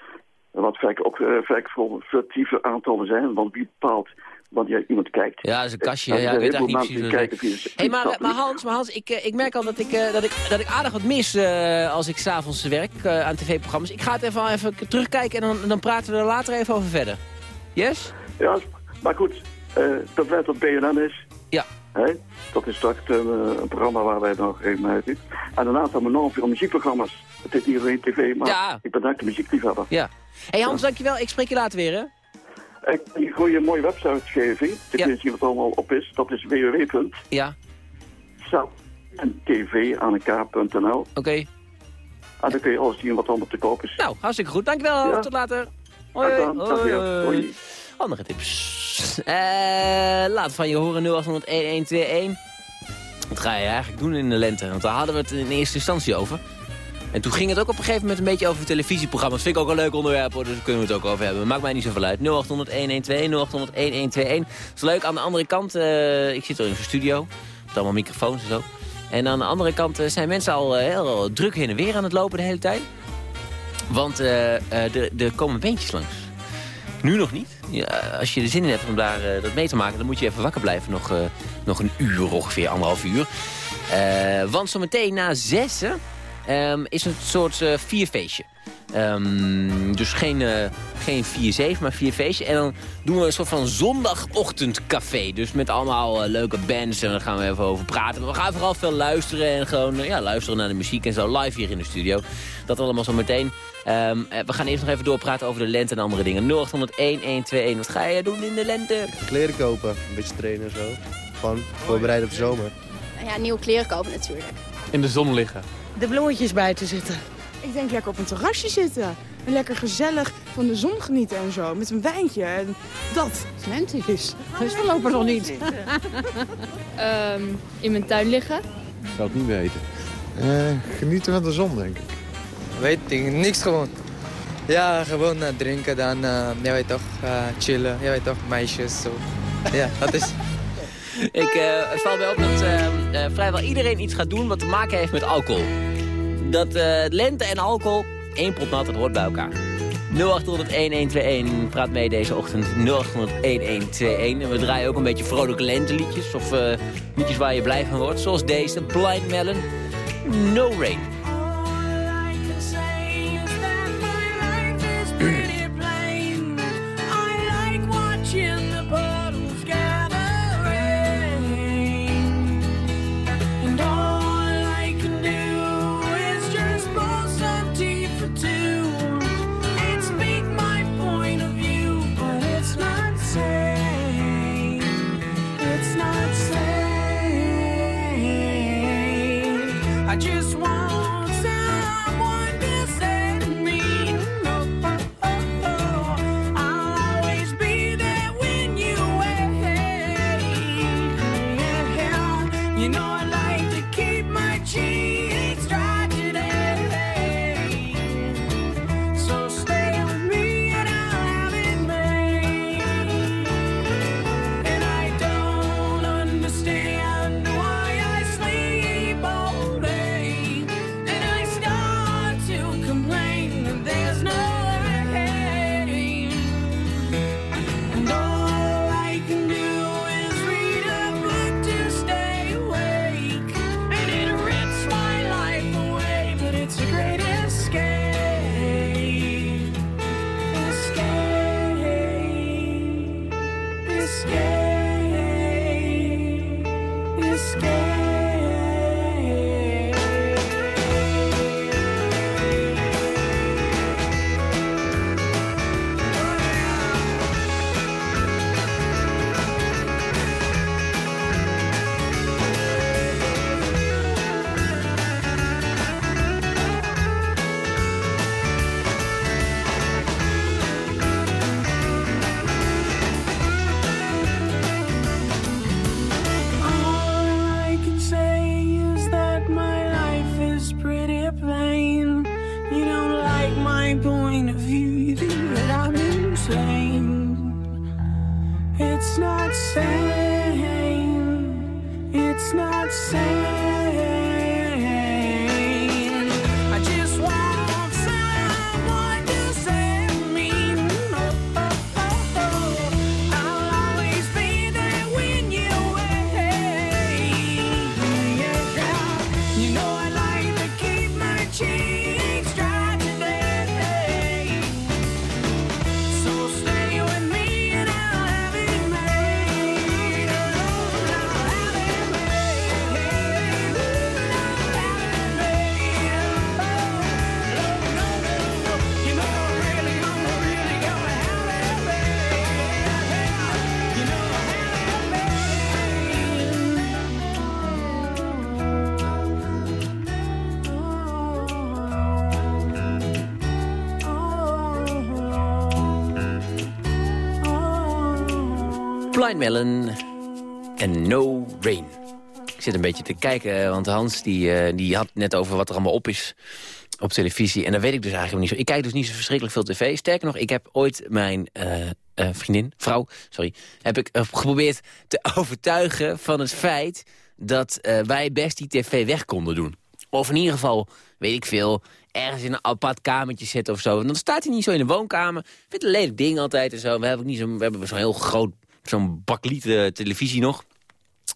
wat vaak ook uh, vaak voor fictieve aantallen zijn, want wie bepaalt wanneer iemand kijkt. Ja, dat is een kastje. Ja, ik weet eigenlijk niet precies hey, maar, maar Hans, maar Hans ik, ik merk al dat ik, uh, dat ik, dat ik aardig wat mis uh, als ik s'avonds werk uh, aan tv-programma's. Ik ga het even, even terugkijken en dan, dan praten we er later even over verder. Yes? Ja, maar goed, dat blijft dat BNN is. Ja. Hey, dat is toch een, een, programma waar wij nog regelmatig zitten. En daarnaast hebben we nog veel muziekprogramma's. Het is niet alleen tv, maar ja. ik ben de muziekliefhebber. Ja. hey Hans, ja. dankjewel. Ik spreek je later weer, hè? Ik gewoon een mooie website geven. Ik ja. weet niet wat allemaal op is. Dat is www. Ja. tv aan elkaar.nl. Oké. Okay. En dan kun je alles zien wat allemaal te koop is. Nou, hartstikke goed. Dankjewel. Ja. Tot later. Hoi. Hoi. hoi. Andere tips. Uh, laat van je horen 0800 Wat ga je eigenlijk doen in de lente? Want daar hadden we het in eerste instantie over. En toen ging het ook op een gegeven moment een beetje over televisieprogramma's. Vind ik ook een leuk onderwerp hoor, dus daar kunnen we het ook over hebben. Maakt mij niet zoveel uit. 0800 1121, 0800 1121. Dat is leuk. Aan de andere kant, uh, ik zit er in een studio. Met allemaal microfoons en zo. En aan de andere kant uh, zijn mensen al uh, heel druk heen en weer aan het lopen de hele tijd. Want er komen beentjes langs. Nu nog niet. Ja, als je er zin in hebt om daar dat mee te maken, dan moet je even wakker blijven. Nog, nog een uur, ongeveer anderhalf uur. want zometeen na zessen... Um, is een soort uh, vierfeestje. Um, dus geen, uh, geen 4-7, maar vier feestje. En dan doen we een soort van zondagochtendcafé. Dus met allemaal uh, leuke bands. En daar gaan we even over praten. Maar we gaan vooral veel luisteren. En gewoon ja, luisteren naar de muziek en zo. Live hier in de studio. Dat allemaal zo meteen. Um, we gaan eerst nog even doorpraten over de lente en andere dingen. 0801 Wat ga jij doen in de lente? Kleren kopen. Een beetje trainen en zo. Gewoon voorbereiden op de zomer. Ja, nieuwe kleren kopen natuurlijk. In de zon liggen. De bloemetjes buiten zitten. Ik denk lekker op een terrasje zitten. En lekker gezellig van de zon genieten en zo. Met een wijntje. En dat. Lente is. Dat is voorlopig nog niet. Ehm, in mijn tuin liggen. Ik zou het niet weten. Eh, genieten van de zon, denk ik. Weet ik, niks gewoon. Ja, gewoon eh, drinken, dan, uh, jij weet toch, eh, chillen, jij weet toch, meisjes, zo. Ja, dat is... Ik, eh, het valt mij op dat eh, eh, vrijwel iedereen iets gaat doen wat te maken heeft met alcohol. Dat lente en alcohol, één pot nat, dat hoort bij elkaar. 0800-1121, praat mee deze ochtend. 0800-1121. En we draaien ook een beetje vrolijke lenteliedjes. Of liedjes waar je blij van wordt. Zoals deze, Blind Melon, No Rain. Blind Melon en No Rain. Ik zit een beetje te kijken, want Hans die, eh, die had net over wat er allemaal op is op televisie. En dat weet ik dus eigenlijk niet zo. Ik kijk dus niet zo verschrikkelijk veel tv. Sterker nog, ik heb ooit mijn eh, eh, vriendin, vrouw, sorry... heb ik eh, geprobeerd te overtuigen van het feit... dat eh, wij best die tv weg konden doen. Of in ieder geval, weet ik veel, ergens in een apart kamertje zetten of zo. Dan staat hij niet zo in de woonkamer. Ik vind het een lelijk ding altijd en zo. We hebben, niet zo, we hebben zo'n heel groot, zo'n bakliet televisie nog.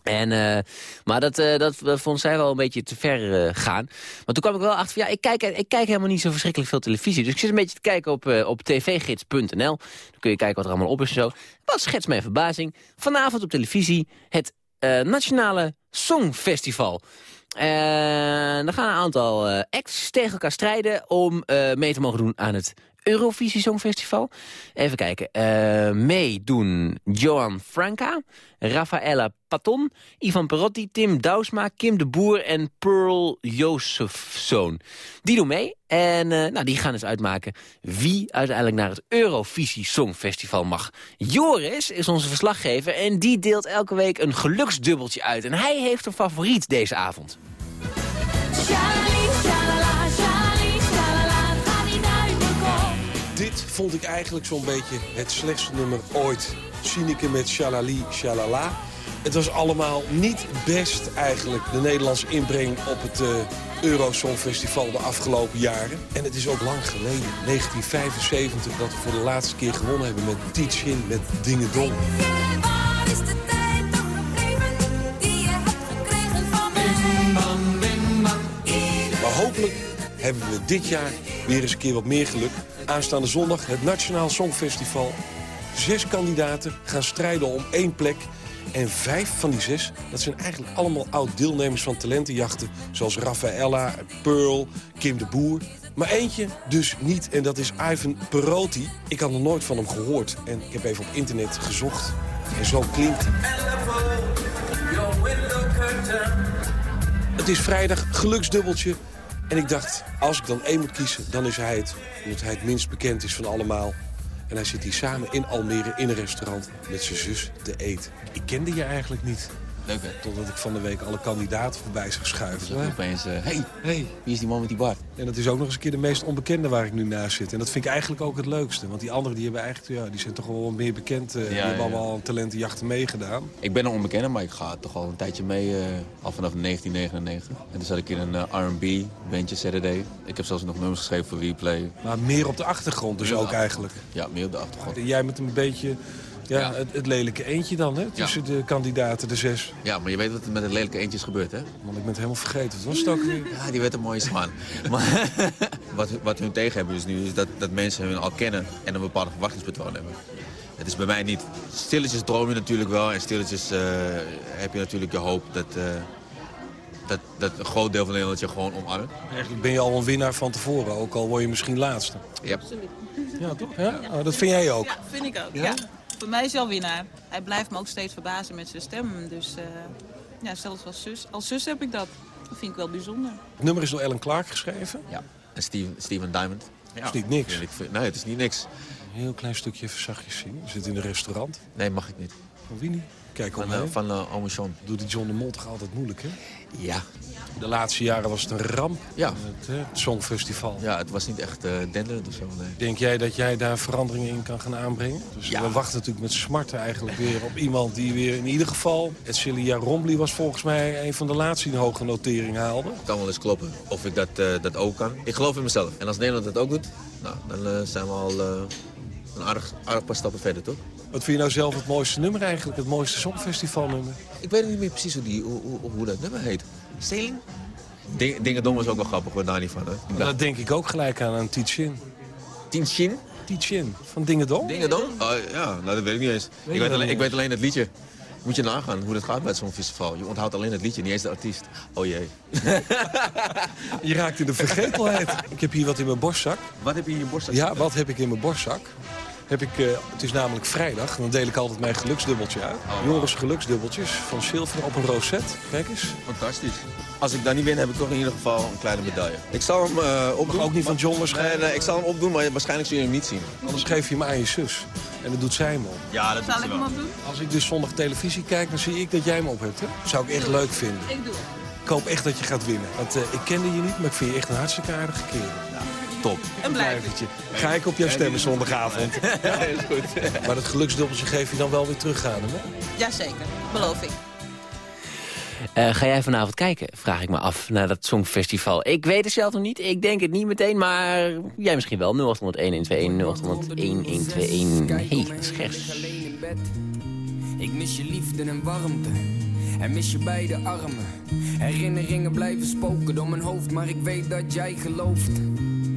En, eh, maar dat, eh, dat, dat vond zij wel een beetje te ver eh, gaan. Maar toen kwam ik wel achter van, ja, ik kijk, ik kijk helemaal niet zo verschrikkelijk veel televisie. Dus ik zit een beetje te kijken op, op tvgids.nl. Dan kun je kijken wat er allemaal op is en zo. Wat schets mijn verbazing. Vanavond op televisie het Nationale Songfestival. En dan gaan een aantal acts tegen elkaar strijden om mee te mogen doen aan het Eurovisie Songfestival. Even kijken. Eh meedoen Johan Franca, Rafaela Paton, Ivan Perotti, Tim Douwsma, Kim de Boer en Pearl Josefzoon. Die doen mee en eh, nou, die gaan dus uitmaken wie uiteindelijk naar het Eurovisie Songfestival mag. Joris is onze verslaggever en die deelt elke week een geluksdubbeltje uit. En hij heeft een favoriet deze avond. Dit vond ik eigenlijk zo'n beetje het slechtste nummer ooit. Sineke met Shalali Shalala. Het was allemaal niet best eigenlijk, de Nederlandse inbreng op het eh Eurosongfestival de afgelopen jaren. En het is ook lang geleden, 1975, dat we voor de laatste keer gewonnen hebben met Teach-In, met Dingedong. Maar hopelijk hebben we dit jaar weer eens een keer wat meer geluk. Aanstaande zondag het Nationaal Songfestival. Zes kandidaten gaan strijden om één plek. En vijf van die zes, dat zijn eigenlijk allemaal oud-deelnemers van talentenjachten... zoals Rafaella, Pearl, Kim de Boer. Maar eentje dus niet, en dat is Ivan Perotti. Ik had nog nooit van hem gehoord en ik heb even op internet gezocht. En zo klinkt. Het is vrijdag, geluksdubbeltje. En ik dacht, als ik dan één moet kiezen, dan is hij het. Omdat hij het minst bekend is van allemaal. En hij zit hier samen in Almere in een restaurant met zijn zus te eten. Ik kende je eigenlijk niet. Leuk hè? Totdat ik van de week alle kandidaten voorbij zag schuiven. Dus opeens, eh, hey, hey, wie is die man met die bar? En dat is ook nog eens een keer de meest onbekende waar ik nu naast zit. En dat vind ik eigenlijk ook het leukste. Want die anderen die hebben eigenlijk, ja, die zijn toch wel meer bekend. eh, die ja, hebben allemaal aan talentenjachten meegedaan. Ik ben een onbekende, maar ik ga toch al een tijdje mee, eh, al vanaf 1999. En toen zat ik in een R&B bandje, Saturday. Ik heb zelfs nog nummers geschreven voor Replay. Maar meer op de achtergrond dus ook eigenlijk. Ja, meer op de achtergrond. En jij met een beetje ja, Het, het lelijke eentje dan, hè? Tussen de kandidaten, de zes. Ja, maar je weet wat er met het lelijke eentje is gebeurd, hè? Want ik ben het helemaal vergeten. Wat was het ook weer? Ja, die werd een mooie slaan. maar wat, wat hun tegen hebben is nu is dat, dat mensen hun al kennen en een bepaald verwachtingspatroon hebben. Het is bij mij niet. Stilletjes droom je natuurlijk wel en stilletjes eh, heb je natuurlijk je hoop dat, eh, dat, dat een groot deel van Nederland je gewoon omarmt. Eigenlijk ben je al een winnaar van tevoren, ook al word je misschien laatste. Ja. Ja, toch? Ja? Oh, dat vind jij ook? Ja, vind ik ook. Ja? Ja? Voor mij is hij al winnaar. Hij blijft me ook steeds verbazen met zijn stem. Dus eh, ja, zelfs als zus, als zus heb ik dat. Dat vind ik wel bijzonder. Het nummer is door Ellen Clark geschreven. Ja. En Steven, Steven Diamond. Dat is niet niks. Nee, het is niet niks. Een heel klein stukje even zachtjes zien. We zitten in een restaurant. Nee, mag ik niet. Van wie niet? Kijk Van, omheen. eh, van uh, John. Doet die John de Mol toch altijd moeilijk, hè? Ja. De laatste jaren was het een ramp. Ja. Het, het Songfestival. Ja, het was niet echt eh denderend of zo. Nee. Denk jij dat jij daar veranderingen in kan gaan aanbrengen? Dus Ja. we wachten natuurlijk met smart eigenlijk weer op iemand die weer in ieder geval... Celia Rombly was volgens mij een van de laatste die een hoge notering haalde. Het kan wel eens kloppen of ik dat, eh, dat ook kan. Ik geloof in mezelf. En als Nederland dat ook doet, nou, dan eh, zijn we al eh, een aardig, aardig paar stappen verder, toch? Wat vind je nou zelf het mooiste nummer eigenlijk? Het mooiste Songfestivalnummer? Ik weet niet meer precies hoe, die, hoe, hoe, hoe dat nummer heet. Ding, Dingen Dom is ook wel grappig, hoor, daar niet van. Hè? Dat denk ik ook gelijk aan, aan Tietjin. Tietjin? Tietjin, van Dingedong? Dingen Dom? Oh, ja, nou, dat weet ik niet eens. ik, weet alleen, ik weet alleen het liedje. Moet je nagaan hoe dat gaat bij zo'n festival. Je onthoudt alleen het liedje, niet eens de artiest. Oh jee. Je raakt in de vergetelheid. ik heb hier wat in mijn borstzak. Wat heb je in je borstzak Ja, wat heb ik in mijn borstzak? Heb ik, eh, het is namelijk vrijdag. Dan deel ik altijd mijn geluksdubbeltje uit. Joris geluksdubbeltjes van zilver op een roset. Kijk eens. Fantastisch. Als ik dat niet win, heb ik toch in ieder geval een kleine medaille. Ik zal hem eh opdoen. ook niet van John waarschijnlijk? nee, ik zal hem opdoen, maar waarschijnlijk zul je hem niet zien. Anders geef je hem aan je zus. En dat doet zij hem op. Ja, dat Zal ik hem opdoen? Als ik dus zondag televisie kijk, dan zie ik dat jij hem op hebt. Hè? Zou ik echt leuk vinden. Ik doe het. Ik hoop echt dat je gaat winnen. Want eh, ik kende je niet, maar ik vind je echt een hartstikke aardige kerel. Top. En blijf Blijvertje. Ga ik op jou stemmen zondagavond. Ja, is goed. Maar dat geluksdubbeltje geef je dan wel weer teruggaan, hè? Jazeker, beloof ik. Eh, ga jij vanavond kijken, vraag ik me af, naar dat Songfestival. Ik weet het zelf nog niet, ik denk het niet meteen, maar jij misschien wel. 0801 121 0801 Hey, dat is Gers. alleen in bed. Ik mis je liefde en warmte. En mis je beide armen. Herinneringen blijven spoken door mijn hoofd, maar ik weet dat jij gelooft.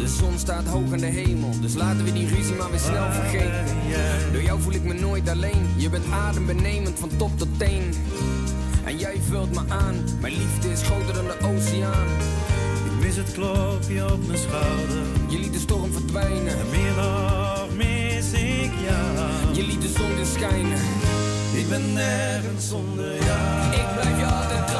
De zon staat hoog in de hemel, dus laten we die ruzie maar weer snel vergeten. Door jou voel ik me nooit alleen, je bent adembenemend van top tot teen. En jij vult me aan, mijn liefde is groter dan de oceaan. Ik mis het klopje op mijn schouder. Je liet de storm verdwijnen. En meer nog mis ik jou. Je liet de zon weer schijnen. Ik ben nergens zonder jou. Ik blijf je altijd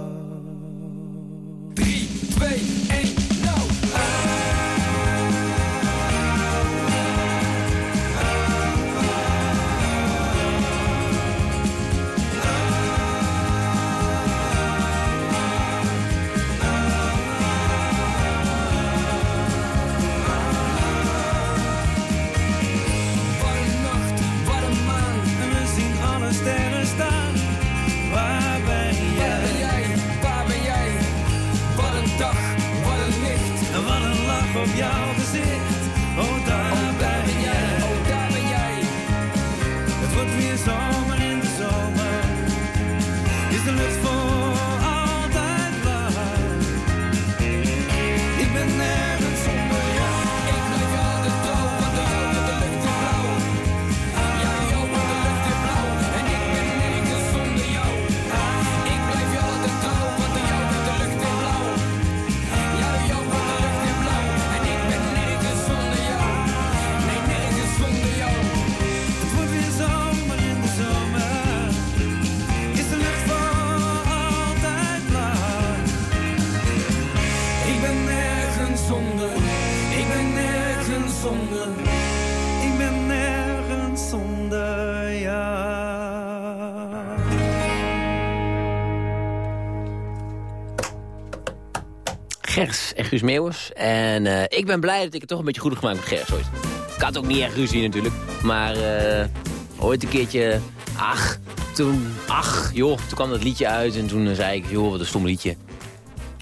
En Guus Meeuwers. En ik ben blij dat ik het toch een beetje goed heb gemaakt met Gers ooit. Ik had ook niet echt ruzie natuurlijk. Maar eh, ooit een keertje... Ach, toen... Ach, joh, toen kwam dat liedje uit. En toen eh, zei ik, joh, wat een stom liedje.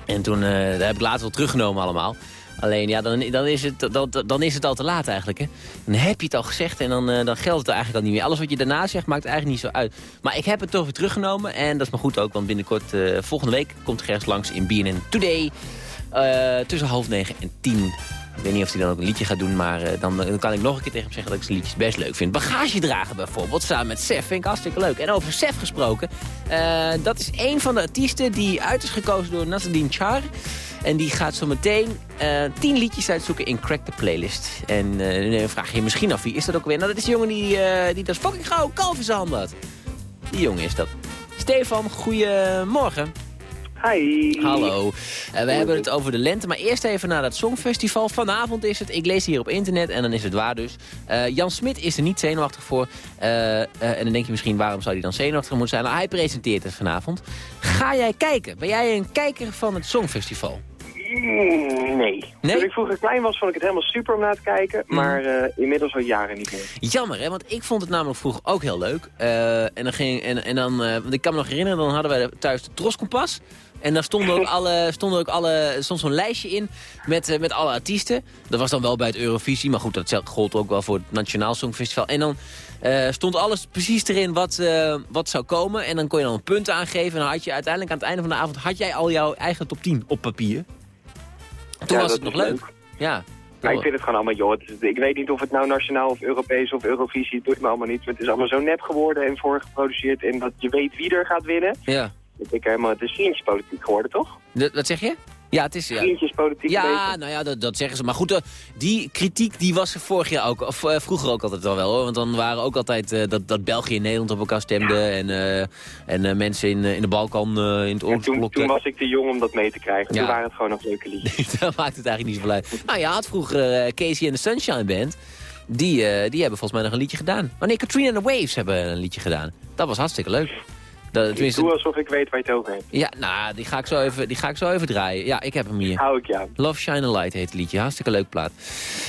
En toen eh, heb ik later wel teruggenomen allemaal. Alleen, ja, dan, dan, is het, dan, dan is het al te laat eigenlijk, hè. Dan heb je het al gezegd en dan, dan geldt het eigenlijk al niet meer. Alles wat je daarna zegt maakt eigenlijk niet zo uit. Maar ik heb het toch weer teruggenomen en dat is maar goed ook. Want binnenkort, volgende week, komt Gers langs in BNN Today. Eh, tussen half negen en tien. Ik weet niet of hij dan ook een liedje gaat doen, maar eh, dan, dan kan ik nog een keer tegen hem zeggen dat ik zijn liedjes best leuk vind. Bagage dragen bijvoorbeeld, samen met Sef, vind ik hartstikke leuk. En over Sef gesproken, eh, dat is een van de artiesten die uit is gekozen door Nasreddin Char. En die gaat zo meteen eh, tien liedjes uitzoeken in Crack the Playlist. En dan vraag je je misschien af, wie is dat ook weer? Nou, dat is die jongen die, die dat fucking gouden kalf had. Die jongen is dat. Stefan, goedemorgen. Hi. Hallo. Eh, we hebben het over de lente, maar eerst even naar dat Songfestival. Vanavond is het. Ik lees hier op internet en dan is het waar dus. Eh, Jan Smit is er niet zenuwachtig voor. Eh, en dan denk je misschien, waarom zou hij dan zenuwachtig moeten zijn? Nou, hij presenteert het vanavond. Ga jij kijken? Ben jij een kijker van het Songfestival? Mm, nee. Toen ik vroeger klein was, vond ik het helemaal super om naar te kijken. Maar eh, inmiddels al jaren niet meer. Jammer, hè? Want ik vond het namelijk vroeger ook heel leuk. Eh, en dan ging, en, en dan, eh, want ik kan me nog herinneren, dan hadden wij thuis de Troskompas. En daar stonden ook alle, stonden ook alle, stond zo'n lijstje in met, met alle artiesten. Dat was dan wel bij het Eurovisie, maar goed, dat gold ook wel voor het Nationaal Songfestival. En dan stond alles precies erin wat, wat zou komen. En dan kon je dan een punt aangeven. En dan had je uiteindelijk aan het einde van de avond had jij al jouw eigen top 10 op papier. Toen Ja, was het nog leuk. leuk. Ja. Maar ik vind het gewoon allemaal, joh. het ik weet niet of het nou nationaal of Europees of Eurovisie, het doet me allemaal niet. Het is allemaal zo nep geworden en voorgeproduceerd. En dat je weet wie er gaat winnen. Ja. Dat ik helemaal, het is vriendjespolitiek geworden, toch? Dat, wat zeg je? Ja, het is... Ja. Vriendjespolitiek Ja, nou ja, dat, dat zeggen ze. Maar goed, eh, die kritiek die was er vorig jaar ook, of eh, vroeger ook altijd al wel hoor. Want dan waren ook altijd eh, dat, dat België en Nederland op elkaar stemden. En, en mensen in, in de Balkan in het oorlogsblok. toen, toen was ik te jong om dat mee te krijgen. Ja. Toen waren het gewoon nog leuke liedjes. dat maakt het eigenlijk niet zoveel uit. Nou, je had vroeger Casey en de Sunshine Band. Die, die hebben volgens mij nog een liedje gedaan. Oh nee, Katrina and the Waves hebben een liedje gedaan. Dat was hartstikke leuk. Dat, Ik doe alsof ik weet waar je het over hebt. ja, nou, die ga, ik zo even, die ga ik zo even draaien. Ja, ik heb hem hier. Hou ik ja. Love Shine a Light heet het liedje. Hartstikke leuk plaat.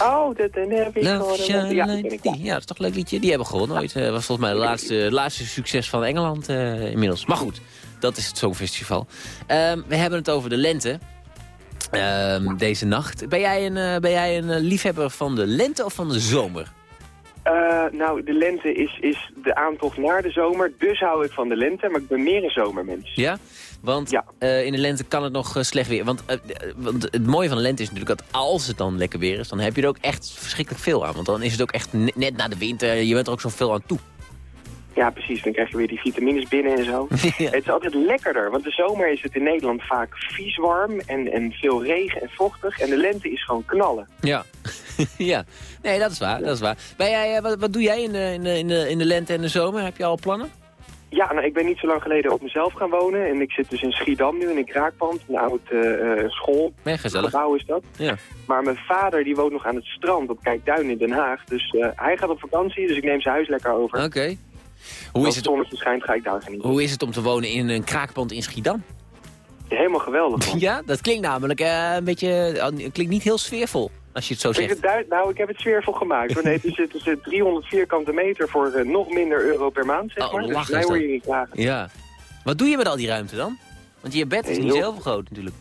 Oh, dat heb ik Love. Shine Ja, a Light. Die, ja, dat is toch een leuk liedje. Die hebben gewonnen ooit. Eh, was volgens mij het laatste, laatste succes van Engeland eh, inmiddels. Maar goed, dat is het Songfestival. Ehm, we hebben het over de lente. Ehm, deze nacht. Ben jij een, eh, ben jij een liefhebber van de lente of van de zomer? Eh, nou, de lente is, is de aantocht naar de zomer. Dus hou ik van de lente, maar ik ben meer een zomermens. Ja? Want eh, in de lente kan het nog eh, slecht weer. Want, want het mooie van de lente is natuurlijk dat als het dan lekker weer is... dan heb je er ook echt verschrikkelijk veel aan. Want dan is het ook echt ne- net na de winter. Je bent er ook zoveel aan toe. Ja, precies. Dan krijg je weer die vitamines binnen en zo. Het is altijd lekkerder, want de zomer is het in Nederland vaak vies warm en, en veel regen en vochtig. En de lente is gewoon knallen. Ja. ja. Nee, dat is waar. Dat is waar. Ben jij, eh, wat, wat doe jij in de, in, de, in, de, in de lente en de zomer? Heb je al plannen? Ja, nou, ik ben niet zo lang geleden op mezelf gaan wonen. En ik zit dus in Schiedam nu in een kraakpand, een oud eh, school. Ja, gezellig. Gebouw is dat. Ja. Maar mijn vader die woont nog aan het strand op Kijkduin in Den Haag. Dus hij gaat op vakantie, dus ik neem zijn huis lekker over. Oké. Hoe Als het het, zonnetje schijnt, ga ik daar genieten. hoe is het om te wonen in een kraakpand in Schiedam? Helemaal geweldig. man. Ja, dat klinkt namelijk eh, een beetje... eh, klinkt niet heel sfeervol, als je het zo zegt. het nou, ik heb het sfeervol gemaakt. hoor. Nee, het is, het is eh, 300 vierkante meter voor nog minder euro per maand, zeg Oh, maar. Dus mij hoor je niet klagen. Ja. Wat doe je met al die ruimte dan? Want je bed is niet heel groot natuurlijk.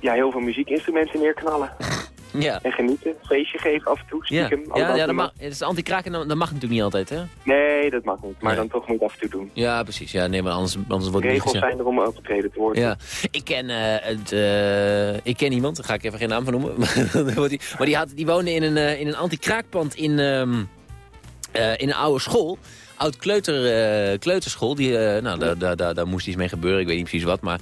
Ja, heel veel muziekinstrumenten neerknallen. Ja. En genieten. Feestje geven af en toe, Ja, stiekem. ja, ja wat dat, mag. het is anti-kraak en dat mag natuurlijk niet altijd, hè? Nee, dat mag niet. Maar Nee. dan toch moet je af en toe doen. Ja, precies. Ja, nee, maar anders, anders wordt het niet Regels zijn er om overtreden te worden. Ja, ik ken, eh, het, eh, ik ken iemand, daar ga ik even geen naam van noemen. maar die, maar die, had, die woonde in een, eh, in een anti-kraakpand in, ehm, eh, in een oude school. Oud kleuter, kleuterschool. Die, nou, daar, daar, daar, daar moest iets mee gebeuren, ik weet niet precies wat. Maar...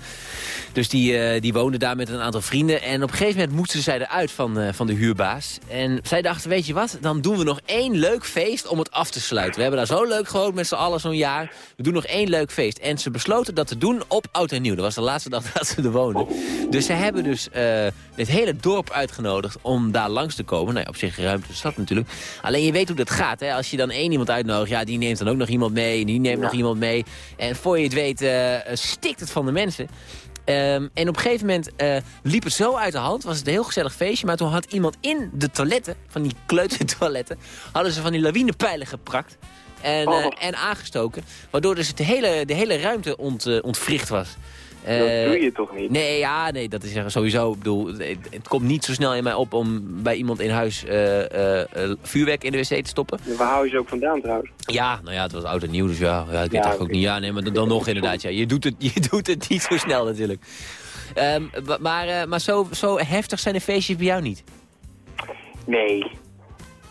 Dus die, eh, die woonde daar met een aantal vrienden. En op een gegeven moment moesten zij eruit van, eh, van de huurbaas. En zij dachten, weet je wat, dan doen we nog één leuk feest om het af te sluiten. We hebben daar zo leuk gewoond met z'n allen zo'n jaar. We doen nog één leuk feest. En ze besloten dat te doen op Oud en Nieuw. Dat was de laatste dag dat ze er woonden. Dus ze hebben dus eh het hele dorp uitgenodigd om daar langs te komen. Nou ja, op zich ruimte is dat natuurlijk. Alleen je weet hoe dat gaat. Hè? Als je dan één iemand uitnodigt, ja, die neemt dan ook nog iemand mee. En die neemt nog iemand mee. En voor je het weet stikt het van de mensen. Ehm, en op een gegeven moment eh, liep het zo uit de hand. Was het een heel gezellig feestje. Maar toen had iemand in de toiletten, van die kleutertoiletten... hadden ze van die lawinepijlen geprakt. En, eh, Oh. en aangestoken. Waardoor dus de hele, de hele ruimte ont, eh, ontwricht was. Dat Eh, doe je toch niet? Nee, ja, nee, dat is sowieso. Ik bedoel, het, het komt niet zo snel in mij op om bij iemand in huis eh, eh, vuurwerk in de wc te stoppen. Waar hou je ze ook vandaan trouwens? Ja, nou ja, het was oud en nieuw, dus ja, ja ik weet Ja, toch ook niet. Ja, nee, maar dan, dan nog inderdaad, ja. Je doet het, je doet het niet zo snel natuurlijk. Ehm, maar maar zo, zo heftig zijn de feestjes bij jou niet? Nee.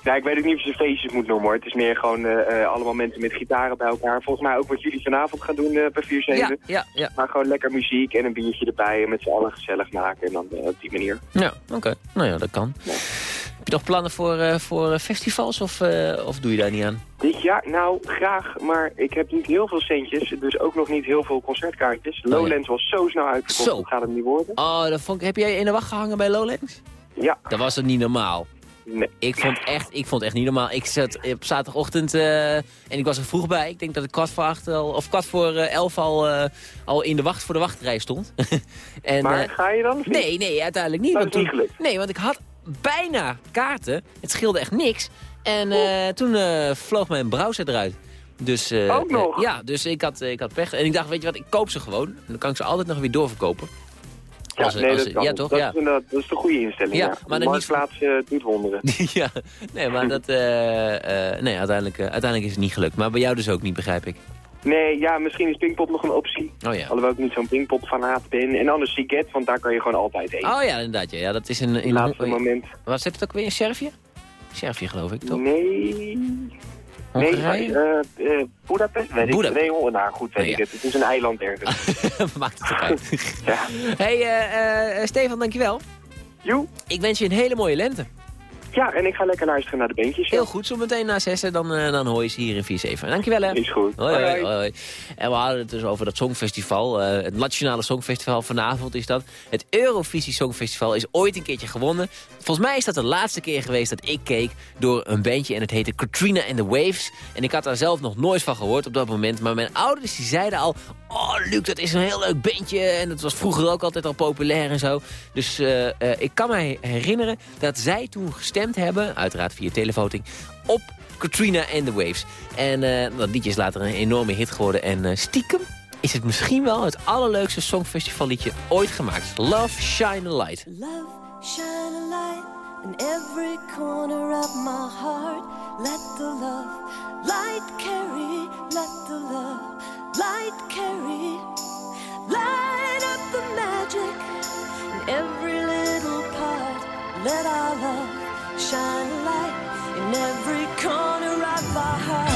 Nou, ik weet ook niet of je ze feestjes moet noemen hoor. Het is meer gewoon eh, eh, allemaal mensen met gitaren bij elkaar. Volgens mij ook wat jullie vanavond gaan doen eh per 4-7. Ja, ja, ja. Maar gewoon lekker muziek en een biertje erbij en met z'n allen gezellig maken. En dan eh, op die manier. Ja, oké. Nou ja, dat kan. Heb je nog plannen voor, voor festivals of, of doe je daar niet aan? Dit jaar, nou graag, maar ik heb niet heel veel centjes. Dus ook nog niet heel veel concertkaartjes. Oh, ja. Lowlands was zo snel. Zo. Dat gaat het niet worden. Oh, dat vond ik, heb jij in de wacht gehangen bij Lowlands? Ja. Dat was het niet normaal. Ik vond echt, ik vond echt niet normaal. Ik zat op zaterdagochtend eh, en ik was er vroeg bij. Ik denk dat ik kwart voor acht al, of kwart voor eh, elf al, eh, al in de wacht voor de wachtrij stond. en, Maar ga je dan? Nee, nee, uiteindelijk niet. Dat want is niet gelukt. Nee, want ik had bijna kaarten. Het scheelde echt niks. En toen vloog mijn browser eruit. Dus, Ook nog? ja, dus ik had, ik had pech. En ik dacht, weet je wat, ik koop ze gewoon. Dan kan ik ze altijd nog weer doorverkopen. Ja, Als- nee, als- dat kan. ja, toch? Dat, Ja. Is dat is de goede instelling, Ja, ja. maar de niet- marktplaats eh, doet wonderen. ja, nee, maar dat, eh, eh, nee, uiteindelijk, uiteindelijk is het niet gelukt. Maar bij jou dus ook niet, begrijp ik. Nee, ja, misschien is Pinkpop nog een optie. Oh ja. Alhoewel ik niet zo'n Pinkpop-fanaat ben. En anders Siget, want daar kan je gewoon altijd heen. Oh ja, inderdaad. Ja, ja dat is een... In Laatste moment. Zit het ook weer? In Servië? Servië, geloof ik, toch? Nee... Hongarije? Nee, eh eh Budapest? Weet ik Nee, hoor, nou goed, weet Nee, ik ja. het. Het is een eiland ergens. Maakt het ook uit. ja. hey, eh, Stefan, dankjewel. Joe. Ik wens je een hele mooie lente. Ja, en ik ga lekker luisteren naar de beentjes. Heel goed, zo meteen na zessen, dan, eh, dan hoor je ze hier in 4-7. Dankjewel, hè. Is goed. Hoi, hoi, Hoi. En we hadden het dus over dat Songfestival. eh, het Nationale Songfestival vanavond is dat. Het Eurovisie Songfestival is ooit een keertje gewonnen. Volgens mij is dat de laatste keer geweest dat ik keek door een bandje. En het heette Katrina and the Waves. En ik had daar zelf nog nooit van gehoord op dat moment. Maar mijn ouders die zeiden al... Oh, Luc, dat is een heel leuk bandje. En dat was vroeger ook altijd al populair en zo. Dus eh, eh, ik kan mij herinneren dat zij toen gestemd hebben... uiteraard via televoting... op Katrina and the Waves. En eh, dat liedje is later een enorme hit geworden. En eh, stiekem is het misschien wel het allerleukste songfestivalliedje ooit gemaakt. Love, Shine a Light. Love, shine a light in every corner of my heart. Let the love light carry, let the love light carry. Light up the magic in every little part. Let our love shine a light in every corner of our hearts.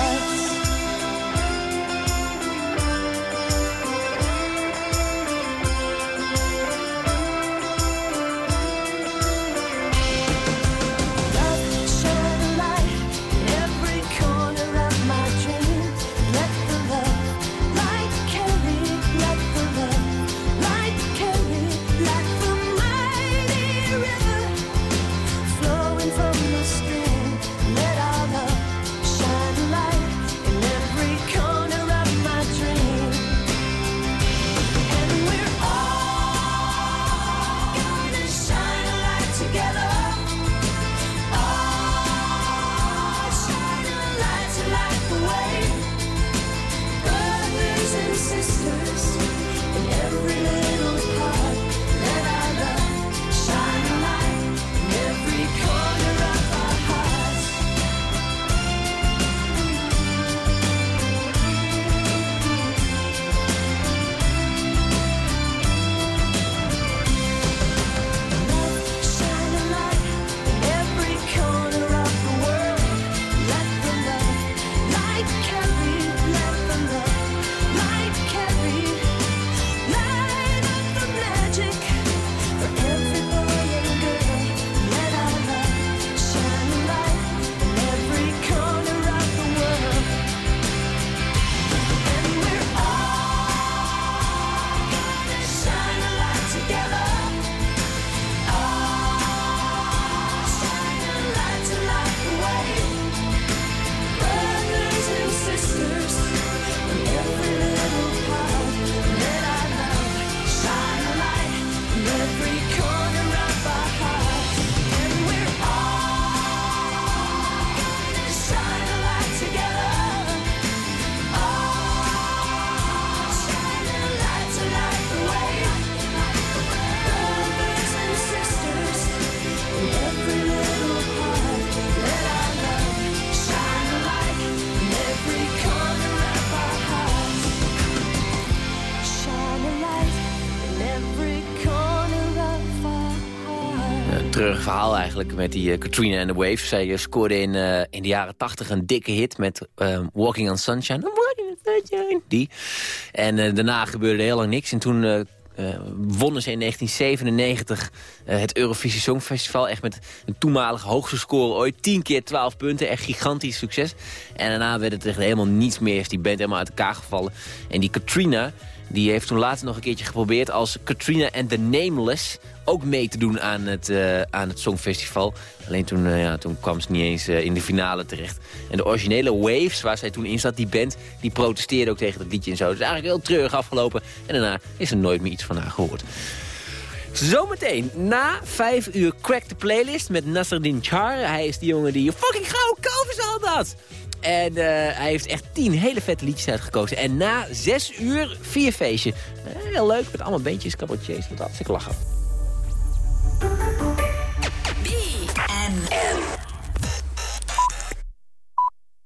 Verhaal eigenlijk met die eh, Katrina and the Waves. Zij eh, scoorde in, eh, in de jaren 80 een dikke hit met Walking on Sunshine. Walking on sunshine. Die. En daarna gebeurde heel lang niks. En toen wonnen ze in 1997 eh, het Eurovisie Songfestival. Echt met een toenmalige hoogste score ooit. 10 keer 12 punten. Echt gigantisch succes. En daarna werd het echt helemaal niets meer. Is die band helemaal uit elkaar gevallen. En die Katrina... Die heeft toen later nog een keertje geprobeerd als Katrina and the Nameless ook mee te doen aan het, eh, aan het Songfestival. Alleen toen, eh, ja, toen kwam ze niet eens eh, in de finale terecht. En de originele Waves, waar zij toen in zat, die band... die protesteerde ook tegen dat liedje en zo. Het is eigenlijk heel treurig afgelopen. En daarna is er nooit meer iets van haar gehoord. Zometeen, na vijf uur Crack the Playlist met Nasruddin Char. Hij is die jongen die... Fucking gauw, is al dat! En eh, hij heeft echt tien hele vette liedjes uitgekozen. En na zes uur, vier feestje. Eh, heel leuk, met allemaal beentjes, cabaretiers, wat ik lachen. B